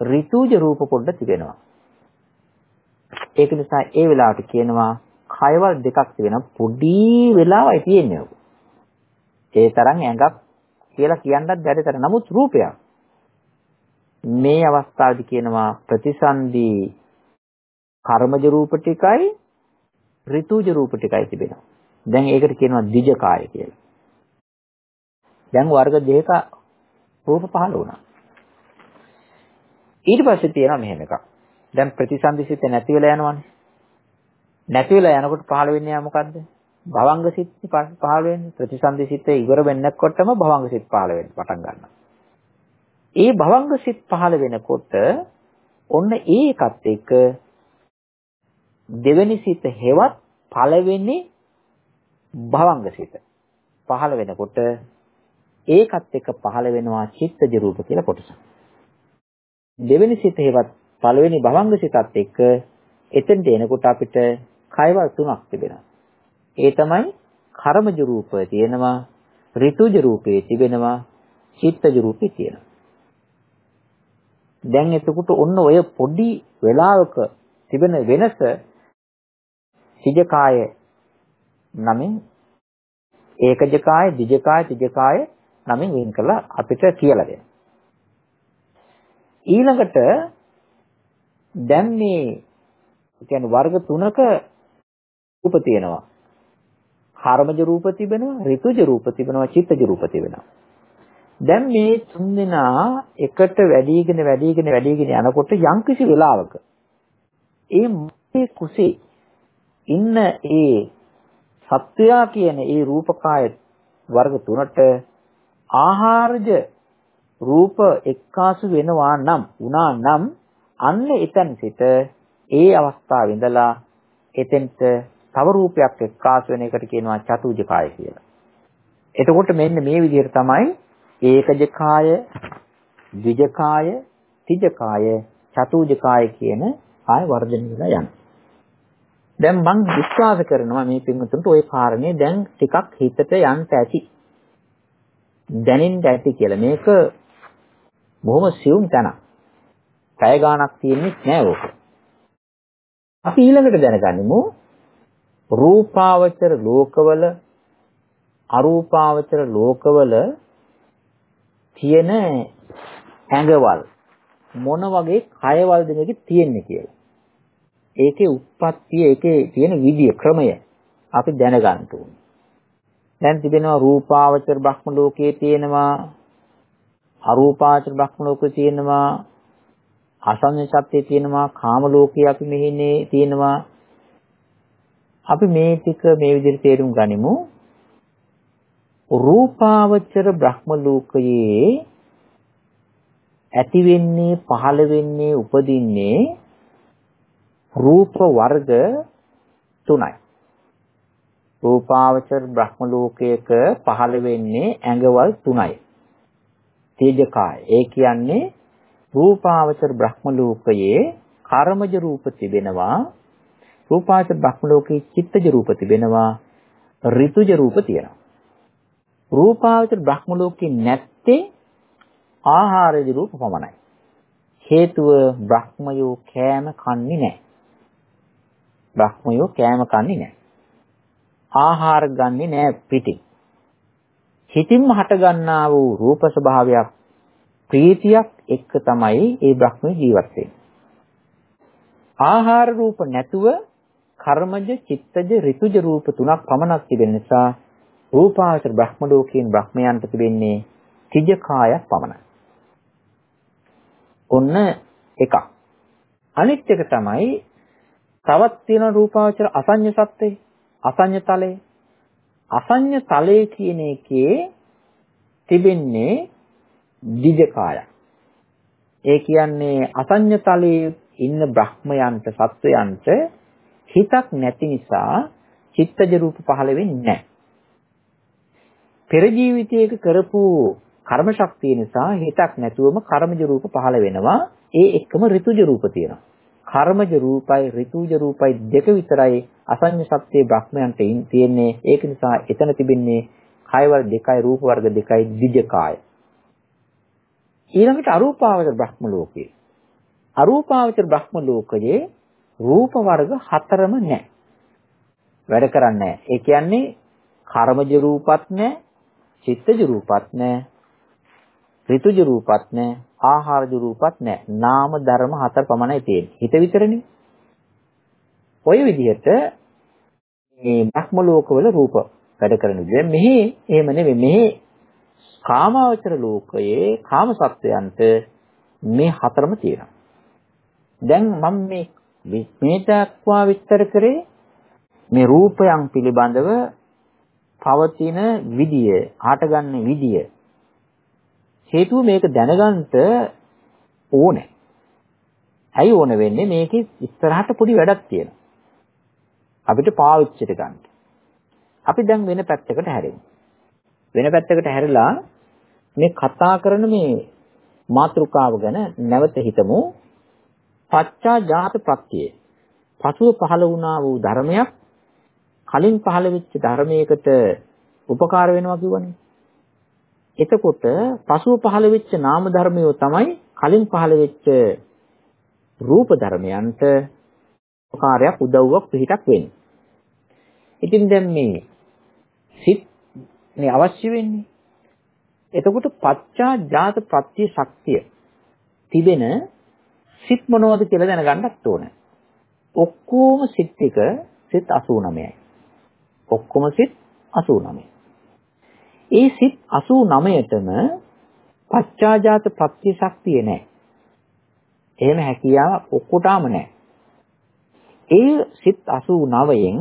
ඍතුජ රූප පොඩ්ඩ තිබෙනවා. ඒක නිසා ඒ වෙලාවට කියනවා කයවල් දෙකක් තිබෙනවා පොඩි වෙලාවයි තියෙන්නේ. ඒ තරම් ඇඟක් කියලා කියන්නත් බැරිතර. නමුත් රූපයක්. මේ අවස්ථාවේදී කියනවා ප්‍රතිසන්දි කර්මජ රූප ටිකයි ඍතුජ රූප ටිකයි තිබෙනවා. දැන් ඒකට කියනවා දිජ කාය කියලා. දැන් වර්ග දෙක රූප පහළ වුණා. ඊට පස්සේ තියෙනවා මෙහෙම එකක්. දැන් ප්‍රතිසන්දිසිත නැති වෙලා යනවනේ. නැති වෙලා යනකොට පහළ වෙන්නේ මොකද්ද? භවංග සිත් පහළ වෙන්නේ. ප්‍රතිසන්දිසිත ඉවර වෙන්නකොටම භවංග සිත් පහළ වෙන්න පටන් ගන්නවා. ඒ භවංග සිත් පහළ වෙනකොට ඔන්න ඒකත් එක්ක දෙවෙනි සිත හෙවත් පළවෙනි භවංග සිත පහළ වෙනකොට ඒකත් එක්ක පහළ වෙනවා චිත්තජ රූප කියලා කොටසක්. දෙවෙනි සිත හෙවත් පළවෙනි භවංග සිතත් එක්ක එතෙන්ට එනකොට අපිට කයවල් තුනක් තිබෙනවා. ඒ තමයි කර්මජ රූපය තියෙනවා, ඍතුජ රූපේ තිබෙනවා, චිත්තජ රූපේ තියෙනවා. දැන් එතකොට ඔන්න ඔය පොඩි වෙලාවක තිබෙන වෙනස සිජකාය නමින් ඒකජකාය, දිජකාය, තිජකාය නමින් වෙන් කළා අපිට කියලා දෙනවා. ඊළඟට දැන් මේ කියන්නේ වර්ග තුනක රූප තියෙනවා. කර්මජ රූප තිබෙනවා, ඍතුජ රූප තිබෙනවා, චිත්තජ රූප තිබෙනවා. දැන් මේ තුන් දෙනා එකට වැඩිගෙන වැඩිගෙන වැඩිගෙන යනකොට යම්කිසි වෙලාවක ඒ මේ කුසේ ඉන්න ඒ සත්වයා කියන ඒ රූපකාය වර්ග තුනට ආහාරජ රූප එක්කාසු වෙනවා නම් උනා නම් අන්න එතන සිට ඒ අවස්ථාව ඉඳලා එතෙන්ට තව රූපයක් එක්කාසු වෙන එකට කියනවා චතුජ කාය කියලා. එතකොට මෙන්න මේ විදිහට තමයි ඒකජ කාය, ද්විජ කාය, තිජ කාය, චතුජ කාය කියන කාය වර්ධනය වෙලා යනවා. දැන් මම විශ්වාස කරනවා මේ පින්වතුන්ට ওই කාරණේ දැන් ටිකක් හිතට යන්න ඇති. දැනෙන්න ඇති කියලා. මේක බොහොම සියුම් තැනක්. පැය ගාණක් තියෙන්නේ නෑ ඕක. අපි ඊළඟට දැනගනිමු රූපාවචර ලෝකවල අරූපාවචර ලෝකවල තියෙන ඇඟවල් මොන වගේ කයවල්ද මේකේ තියෙන්නේ කියලා. ඒකේ උත්පත්තිය ඒකේ තියෙන විදිය ක්‍රමය අපි දැනගන්න ඕනේ. දැන් තිබෙනවා රූපාවචර බ්‍රහ්ම ලෝකයේ තියෙනවා අරූපාවචර බ්‍රහ්ම ලෝකයේ තියෙනවා අසඤ්ඤ සත්‍යයේ තියෙනවා කාම ලෝකයේ අපි මෙහිනේ තියෙනවා අපි මේ ටික මේ විදිහට තේරුම් ගනිමු රූපාවචර බ්‍රහ්ම ලෝකයේ ඇති වෙන්නේ පහළ වෙන්නේ උපදින්නේ රූප වර්ග තුනයි. රූපාවචර බ්‍රහ්ම ලෝකයක පහළ වෙන්නේ ඇඟවල් තුනයි. තේජකාය. ඒ කියන්නේ රූපාවචර බ්‍රහ්ම ලෝකයේ කර්මජ රූප තිබෙනවා. රූපාවචර බ්‍රහ්ම ලෝකයේ චිත්තජ රූප තිබෙනවා. ඍතුජ රූප තියෙනවා. රූපාවචර බ්‍රහ්ම ලෝකේ නැත්තේ ආහාරජ රූප පමණයි. හේතුව බ්‍රහ්මයෝ කෑම කන්නේ නැහැ. බ්‍රහ්මයෝ කෑම කන්නේ නැහැ ආහාර ගන්නේ නැහැ පිටින් හිතින්ම හට ගන්නා වූ රූප ස්වභාවයක් ප්‍රීතියක් එක්ක තමයි ඒ බ්‍රහ්ම ජීවත් වෙන්නේ. ආහාර රූප නැතුව කර්මජ, චිත්තජ, ඍතුජ රූප තුනක් පමණක් තිබෙන නිසා රූපාවචර බ්‍රහ්ම ලෝකයෙන් බ්‍රහ්මයන්ට තිබෙන්නේ තිජ කායක් පමණයි. ඔන්න එකක්. අනිත් එක තමයි තවත් තියෙන රූපාවචර අසඤ්ඤ සත්‍යය, අසඤ්ඤ තලය. අසඤ්ඤ තලය කියන එකේ තිබෙන්නේ දිජකායක්. ඒ කියන්නේ අසඤ්ඤතලයේ ඉන්න බ්‍රහ්මයන්ට සත්වයන්ට හිතක් නැති නිසා චිත්තජ රූප පහළ වෙන්නේ නැහැ. පෙර ජීවිතයක කරපු කර්ම ශක්තිය නිසා හිතක් නැතුවම කර්මජ රූප පහළ වෙනවා. ඒ එක්කම ඍතුජ රූප තියෙනවා. කර්මජ රූපයි ඍතුජ රූපයි දෙක විතරයි අසඤ්ඤ සත්‍යයේ බ්‍රහ්මයන්ට තියෙන්නේ. ඒක නිසා එතන තිබෙන්නේ කාය වර්ග දෙකයි රූප වර්ග දෙකයි දිජකාය. ඊළඟට අරූපාවචර බ්‍රහ්ම ලෝකේ. අරූපාවචර බ්‍රහ්ම ලෝකයේ රූප වර්ග හතරම නැහැ. වැඩ කරන්නේ නැහැ. ඒ කියන්නේ කර්මජ රූපත් නැහැ, චිත්තජ රූපත් නැහැ, ඍතුජ රූපත් නැහැ, ආහාරජ රූපත් නැහැ. නාම ධර්ම හතර පමණයි තියෙන්නේ. හිත විතරනේ. ඔය විදිහට මේ බ්‍රහ්ම ලෝකවල රූප වැඩ කරන විදිහ මෙහි එහෙම නෙවෙයි මෙහි කාමාවචර ලෝකයේ කාම සත්වයන්ට මේ හතරම තියෙනවා. දැන් මම මේ මේ දක්වා විස්තර කරේ මේ රූපයන් පිළිබඳව පවතින විදිය, හටගන්න විදිය. හේතුව මේක දැනගන්න ඕනේ. ඇයි ඕන වෙන්නේ? මේකේ ඉස්සරහට පොඩි වැඩක් තියෙනවා. අපිට පාවිච්චිට ගන්න. අපි දැන් වෙන පැත්තකට හැරෙමු. වෙන පැත්තකට හැරිලා මේ කතා කරන මේ මාතෘකාව ගැන නැවත හිතමු. පච්චා ජාත ප්‍රත්‍යය. පසුව පහළ වුණා වූ ධර්මයක් කලින් පහළ වෙච්ච ධර්මයකට උපකාර වෙනවා කියවනේ. එතකොට පසුව පහළ වෙච්ච නාම ධර්මයෝ තමයි කලින් පහළ වෙච්ච රූප ධර්මයන්ට උපකාරයක් උදව්වක් පිහිටක් වෙන්නේ. ඉතින් දැන් මේ සිත් මේ අවශ්‍ය වෙන්නේ. එතකොට පච්චා ජාත ප්‍රත්‍ය ශක්තිය තිබෙන සිත් මොනවද කියලා දැනගන්නත් ඕනේ. ඔක්කොම සිත් ටික සිත් 89යි. ඔක්කොම සිත් 89. ඒ සිත් 89ටම පච්චාජාත ප්‍රත්‍ය ශක්තිය නැහැ. එහෙම හැකියාව ඔක්කොටම නැහැ. ඒ සිත් 89න්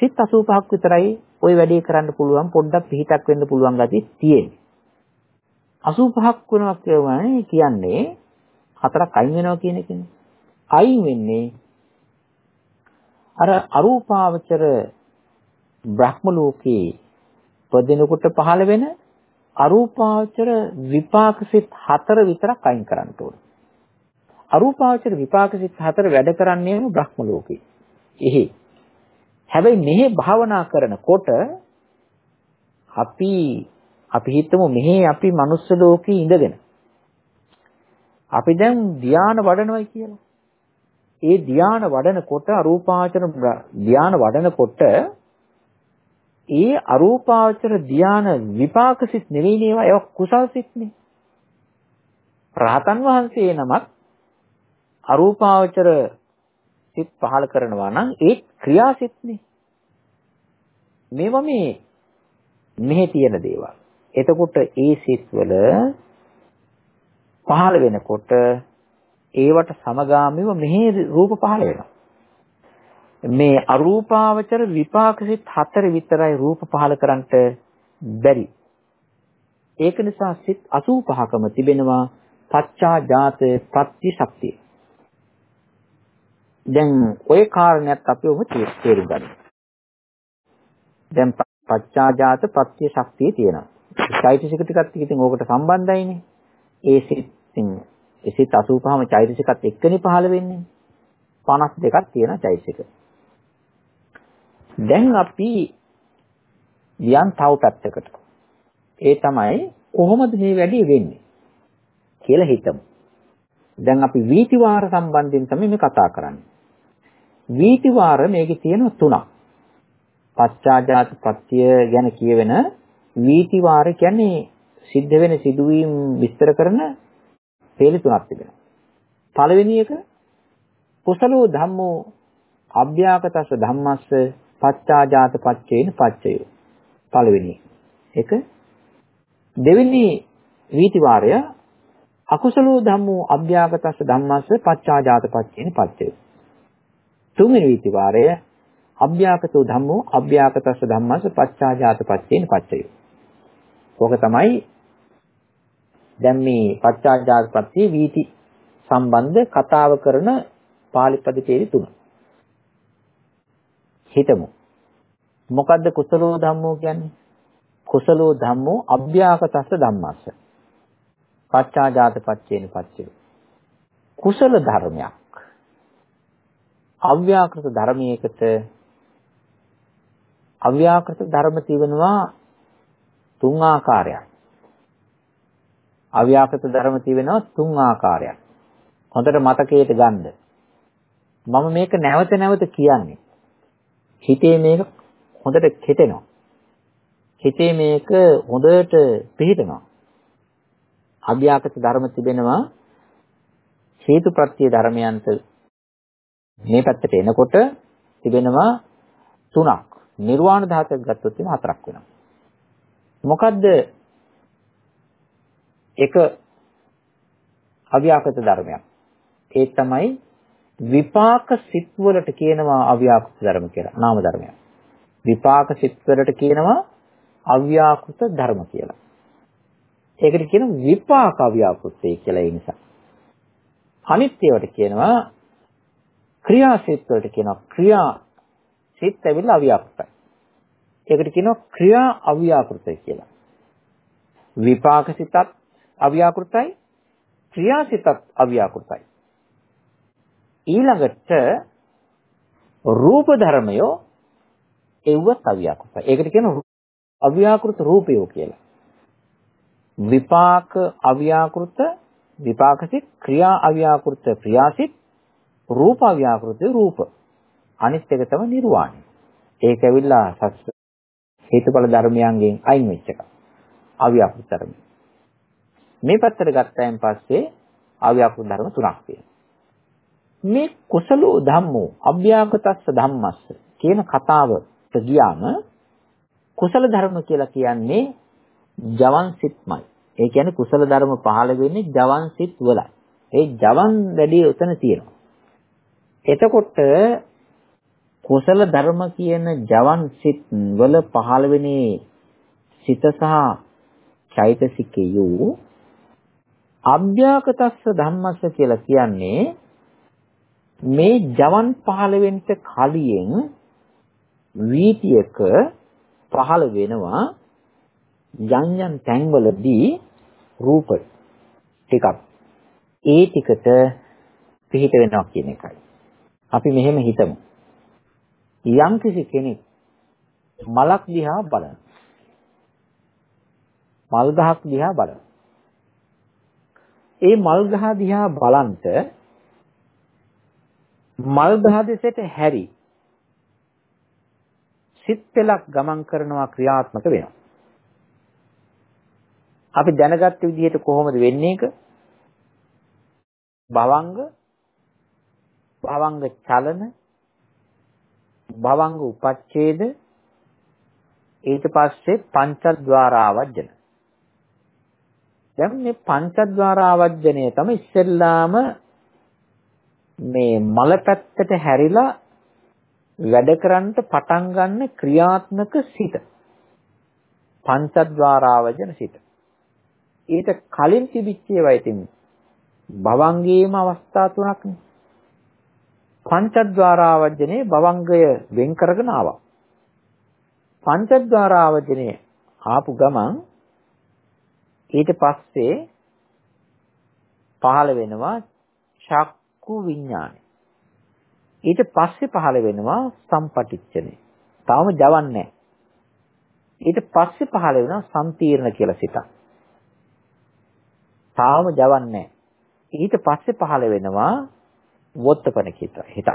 සිත් 85ක් විතරයි ওই වැඩේ කරන්න පුළුවන් පොඩ්ඩක් පිහිටක් වෙන්න පුළුවන් ගතිය තියෙන්නේ. 85ක් වෙනවා කියන්නේ හතරක් අයින් වෙනවා කියන එකනේ. අයින් වෙන්නේ අර අරූපාවචර බ්‍රහ්ම ලෝකේ පදිනකොට පහළ වෙන අරූපාවචර විපාක සිත් හතර විතරක් අයින් කරන්න ඕන. අරූපාවචර විපාක සිත් හතර වැඩ කරන්නේ බ්‍රහ්ම ලෝකේ. එහි. හැබැයි මෙහි භාවනා කරනකොට අපි අපි හිතමු මෙහි අපි මනුස්ස ලෝකේ ඉඳගෙන අපි දැන් ධානය වඩනවායි කියලා. ඒ ධානය වඩනකොට අරූපාවචර ධානය වඩනකොට ඒ අරූපාවචර ධාන විපාක සිත් නෙවෙයි නේවා ඒක කුසල් සිත්නේ. රහතන් වහන්සේ නමක් අරූපාවචර සිත් පහල කරනවා නම් ඒ ක්‍රියාසිටනේ. මේවා මේ මෙහි තියෙන දේවල්. එතකොට ඒ සිත්වල පහළ වෙනකොට ඒවට සමගාමීව මෙහි රූප පහළ වෙනවා. මේ අරූපාවචර විපාක සිත් හතර විතරයි රූප පහල කරන්නට බැරි. ඒක නිසා සිත් 85කම තිබෙනවා පච්චා ජාත ප්‍රත්‍ය ශක්තිය. දැන් ওই කාරණයක් අපි ඔබ තේරුම් ගන්න. දැන් පච්චාජාත ප්‍රත්‍ය ශක්තිය තියෙනවා. චෛතසික ටිකත් ඉතින් ඕකට සම්බන්ධයිනේ. ඒ සිත්ින් ඒ සිත් 85ම චෛතසිකත් එක්කනේ පහළ වෙන්නේ. 52ක් තියෙන චෛතසික. දැන් අපි යන් තව පැත්තකට. ඒ තමයි කොහොමද මේ වැඩේ වෙන්නේ කියලා හිතමු. දැන් අපි වීතිවාර සම්බන්ධයෙන් තමයි මේ කතා කරන්නේ. වීතිවාර මේකේ තියෙන තුනක්. පච්චාජාත පත්‍ය ගැන කියවෙන වීතිවාර කියන්නේ සිද්ධ වෙන සිදුවීම් විස්තර කරන තේලි තුනක් තිබෙනවා. පළවෙනි එක කුසලෝ ධම්මෝ අභ්‍යාකතස්ස ධම්මස්ස පච්චාජාත පච්චේන පච්චය. පළවෙනි එක. දෙවෙනි වීතිවාරය අකුසලෝ ධම්මෝ අභ්‍යාකතස්ස ධම්මස්ස පච්චාජාත පච්චේන පච්චය. තුන්වෙනි වීතිවාරය අභ්‍යාකතෝ ධම්මෝ අභ්‍යාකතස්ස ධම්මස්ස පච්චාජාත පච්චේන පච්චය. ඕක තමයි දැන් මේ පච්චාජාත පච්චේ වීති සම්බන්ධ කතාව කරන පාලි පදිතේරි තුන. හිතමු. මොකද්ද කුසලෝ ධම්මෝ කියන්නේ? කුසලෝ ධම්මෝ අභ්‍යාකතස්ස ධම්මස්ස. පච්චාජාත පච්චේන පච්චය. කුසල ධර්මයක් අව්‍යාකෘත ධර්මයකට අව්‍යාකෘත ධර්ම තිබෙනවා තුන් ආකාරයක්. අව්‍යාකෘත ධර්ම තිබෙනවා තුන් ආකාරයක්. හොඳට මතකයට ගන්න. මම මේක නැවත නැවත කියන්නේ. හිතේ මේක හොඳට කෙටෙනවා. හිතේ මේක හොඳට පිහිටනවා. අභ්‍යාකෘත ධර්ම තිබෙනවා හේතුප්‍රත්‍ය ධර්මයන්ට මේ පැත්තට එනකොට තිබෙනවා තුනක්. නිර්වාණ ධාතයක් ගත්තොත් එන හතරක් වෙනවා. මොකද්ද එක අව්‍යාකෘත ධර්මයක්. ඒ තමයි විපාක සිත් වලට කියනවා අව්‍යාකෘත ධර්ම කියලා. නාම ධර්මයක්. විපාක සිත් වලට කියනවා අව්‍යාකෘත ධර්ම කියලා. ඒකට කියන විපාක අව්‍යාකෘතය කියලා ඒ නිසා. අනිත්‍යවට කියනවා ක්‍රියාසිත වලට කියනවා ක්‍රියා සිත් ඇවිල්ලා අව්‍යාකෘතයි. ඒකට කියනවා ක්‍රියා අව්‍යාකෘතය කියලා. විපාක සිතත් අව්‍යාකෘතයි ක්‍රියාසිතත් අව්‍යාකෘතයි. ඊළඟට රූප ධර්මයෝ එව්වත් අව්‍යාකෘතයි. ඒකට කියනවා අව්‍යාකෘත රූපයෝ කියලා. විපාක අව්‍යාකෘත විපාකසිත ක්‍රියා අව්‍යාකෘත ක්‍රියාසිත රූප අව්‍යාකෘත රූප. අනිත් එක තමයි නිර්වාණය. ඒක ඇවිල්ලා හේතුඵල ධර්මයන්ගෙන් අයින් වෙච්ච එක අව්‍යාකෘත ධර්ම මේ පැත්තට ගත්තයින් පස්සේ අව්‍යාකෘත ධර්ම තුනක් තියෙනවා. මේ කුසලෝ ධම්මෝ අභ්‍යාගතස්ස ධම්මස්ස කියන කතාවට ගියාම කුසල ධර්ම කියලා කියන්නේ ජවන් සිත්මයි. ඒ කියන්නේ කුසල ධර්ම පහළ වෙන්නේ ජවන් සිත් වලයි. ඒ ජවන් වැඩි උතන තියෙනවා. එතකොට කුසල ධර්ම කියන ජවන් සිත් වල පහළ වෙන්නේ සිත සහ චෛතසිකයෝ අභ්‍යාකතස්ස ධම්මස්ස කියලා කියන්නේ මේ ජවන් පහළ වෙන්න කලින් වීතියක පහළ වෙනවා යම් යම් තැන්වලදී රූප ටිකක් ඒ ටිකට පිහිට වෙනවා කියන එකයි. අපි මෙහෙම හිතමු. යම් කිසි කෙනෙක් මලක් දිහා බලන. මල් ගහක් දිහා බලන. ඒ මල් ගහ දිහා බලන්ට මල් ගහ දෙසට හැරි සිත් පෙලක් ගමන් කරනවා ක්‍රියාත්මක වෙනවා. අපි දැනගත්ත විදිහට කොහොමද වෙන්නේ ඒක? භවංග භවංග චලන භවංග උපච්ඡේද ඊට පස්සේ පංචද්වාර ආවජන දැන් මේ පංචද්වාර ආවජනය තමයි ඉස්සෙල්ලාම මේ මල පැත්තට හැරිලා වැඩ කරන්නට පටන් ගන්න ක්‍රියාත්මක සිත පංචද්වාර ආවජන සිත ඊට කලින් තිබිච්ච ඒවා ඉතින් භවංගයේම අවස්ථා තුනක්නේ. පංචද්වාරාවජනේ භවංගය වෙන් කරගෙන ආවා. පංචද්වාරාවජනේ ආපු ගමන් ඊට පස්සේ පහළ වෙනවා චක්කු විඥානය. ඊට පස්සේ පහළ වෙනවා සම්පටිච්ඡනේ. තාම ජවන්නේ ඊට පස්සේ පහළ වෙනවා සම්තීර්ණ කියලා සිතක්. තාම ජවන්නේ ඊට පස්සේ පහළ වෙනවා වොත්තපන හිතක්.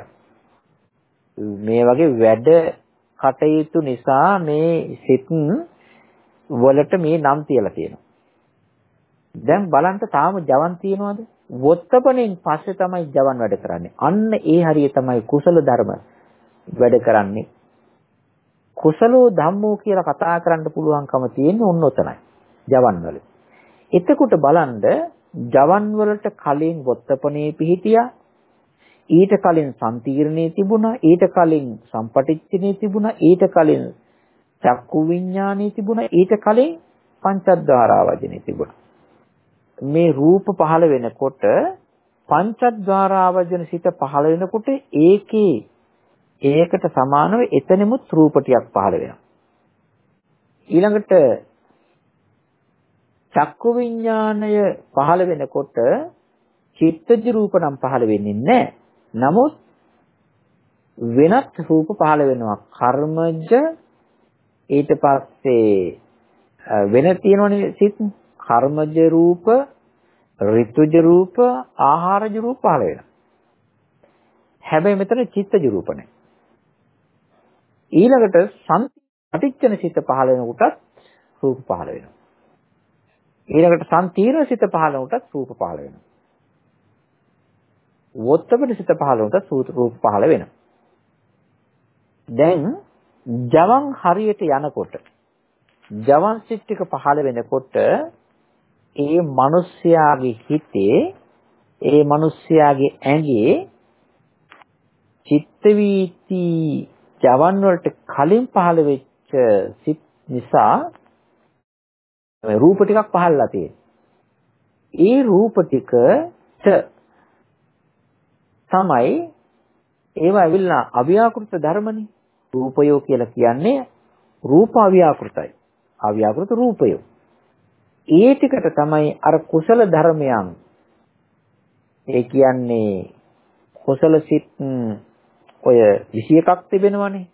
මේ වගේ වැඩ කටයුතු නිසා මේ සිත් වලට මේ නම් තියලා තියෙනවා. දැන් බලන්න තාම ජවන් තියනවද? වොත්තපණෙන් පස්සේ තමයි ජවන් වැඩ කරන්නේ. අන්න ඒ හරිය තමයි කුසල ධර්ම වැඩ කරන්නේ. කුසලෝ ධම්මෝ කියලා කතා කරන්න පුළුවන්කම තියෙන්නේ උන් ඔතනයි. ජවන් වල. එතකොට බලන්න ජවන් වලට කලින් වොත්තපනේ පිහිටියා ඊට කලින් සම්තීර්ණේ තිබුණා ඊට කලින් සම්පටිච්චනේ තිබුණා ඊට කලින් චක්කු විඥානේ තිබුණා ඊට කලින් පංචද්වාරාවජනේ තිබුණා මේ රූප පහළ වෙනකොට පංචද්වාරාවජන සිත පහළ වෙනකොට ඒකේ ඒකට සමානව එතනෙමුත් රූප ටිකක් පහළ වෙනවා ඊළඟට චක්කු විඥාණය පහළ වෙනකොට චිත්තජ රූප නම් පහළ වෙන්නේ නැහැ. නමුත් වෙනත් රූප පහළ වෙනවා. කර්මජ ඊට පස්සේ වෙන තියෙනවනේ සිත් කර්මජ රූප, ඍතුජ රූප, ආහාරජ රූප පහළ වෙනවා. හැබැයි මෙතන චිත්තජ රූප නැහැ. ඊළඟට පටිච්චන සිත පහළ වෙනකොටත් රූප පහළ වෙනවා. ඊළඟට සම්තීර්ණ සිත පහළ වුණත් රූප පහළ වෙනවා. වොත්තපට සිත පහළ වුණත් රූප පහළ වෙනවා. දැන් ජවන් හරියට යනකොට ජවන් සිත් ටික පහළ වෙනකොට ඒ මිනිස්යාගේ හිතේ ඒ මිනිස්යාගේ ඇඟේ චිත්ත වීති ජවන් වලට කලින් පහළ වෙච්ච සිත් නිසා රූප ටිකක් පහළලා තියෙනවා. ඒ රූප ටිකට තමයි ඒවා ඇවිල්ලා අව්‍යාකෘත ධර්මනේ. රූපයෝ කියලා කියන්නේ රූප අව්‍යාකෘතයි. අව්‍යාකෘත රූපයෝ. ඒ ටිකට තමයි අර කුසල ධර්මයන් ඒ කියන්නේ කුසල සිත් ඔය 21ක් තිබෙනවනේ.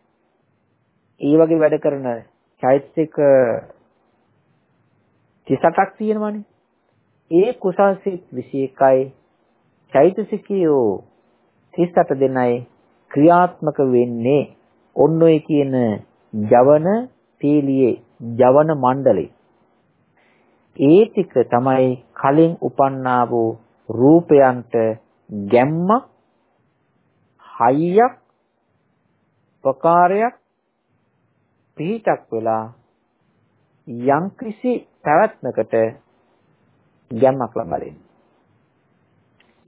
ඒ වගේ වැඩ කරන චෛතසික 38ක් තියෙනවනේ. ඒ කුසල් සිත් 21යි චෛතසිකයෝ 38 දෙනයි ක්‍රියාත්මක වෙන්නේ ඔන්න ඔය කියන ජවන තීලියේ ජවන මණ්ඩලේ ඒ ටික තමයි කලින් උපන්නා වූ රූපයන්ට ගැම්මක් හයියක් ප්‍රකාරයක් පිහිටක් වෙලා යම්කිසි පැවැත්මකට ගැම්මක් ලබා දෙන්නේ.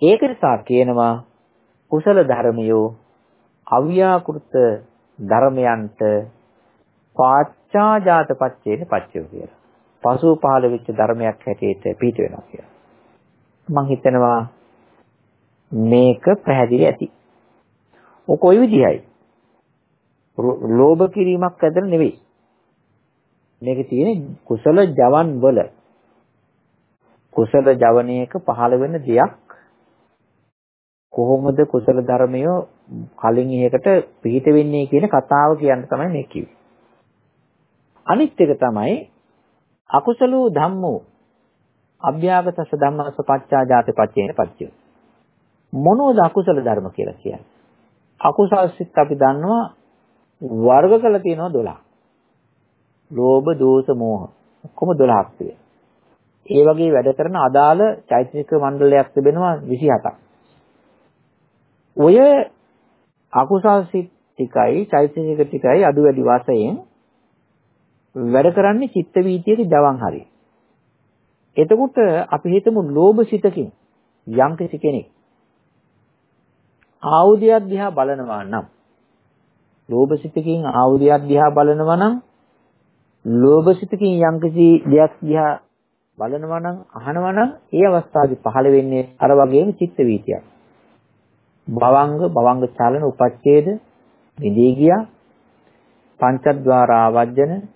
ඒක නිසා කියනවා කුසල ධර්මයෝ අව්‍යාකෘත ධර්මයන්ට පාච්චාජාත පච්චේන පච්චයෝ කියලා. පසු පහළ වෙච්ච ධර්මයක් හැටියට පිට වෙනවා කියලා. මම හිතනවා මේක පැහැදිලි ඇති. ඔය කොයි විදිහයි? ලෝභ කිරීමක් ඇදලා නෙවෙයි. මේක තියෙන්නේ කුසල ජවන් වල. කුසල ජවනයක පහළ වෙන දෙයක් කොහොමද කුසල ධර්මය කලින් එහෙකට පිහිට වෙන්නේ කියන කතාව කියන්න තමයි මේ කිව්වේ. අනිත් එක තමයි අකුසලෝ ධම්මෝ අභ්‍යාගතස ධම්මස පච්චාජාත පච්චේන පච්චය. මොනෝද අකුසල ධර්ම කියලා කියන්නේ? අකුසල් සිත් අපි දන්නවා වර්ග කළ තියෙනවා 12. ලෝභ, දෝෂ, මෝහ ඔක්කොම 12ක් තියෙනවා. ඒ වගේ වැඩ කරන අදාළ චෛතසික මණ්ඩලයක් තිබෙනවා 27ක්. ඔය අකුසල් සිත් ටිකයි චෛතසික ටිකයි අඩු වැඩි වශයෙන් වැඩ කරන්නේ චිත්ත වීතියක ජවන් හරිය. එතකොට අපි හිතමු ලෝභ සිතකින් යම් කෙනෙක් ආයුධයක් දිහා බලනවා නම් ලෝභ සිතකින් ආයුධයක් දිහා බලනවා නම් ලෝභ සිතකින් යම් කිසි දෙයක් දිහා බලනවා නම් අහනවා නම් ඒ අවස්ථාවේ පහළ වෙන්නේ අර වගේම චිත්ත වීතියක්. භවංග භවංග චලන උපච්ඡේද නිදී ගියා පංචද්වාරා වජ්ජන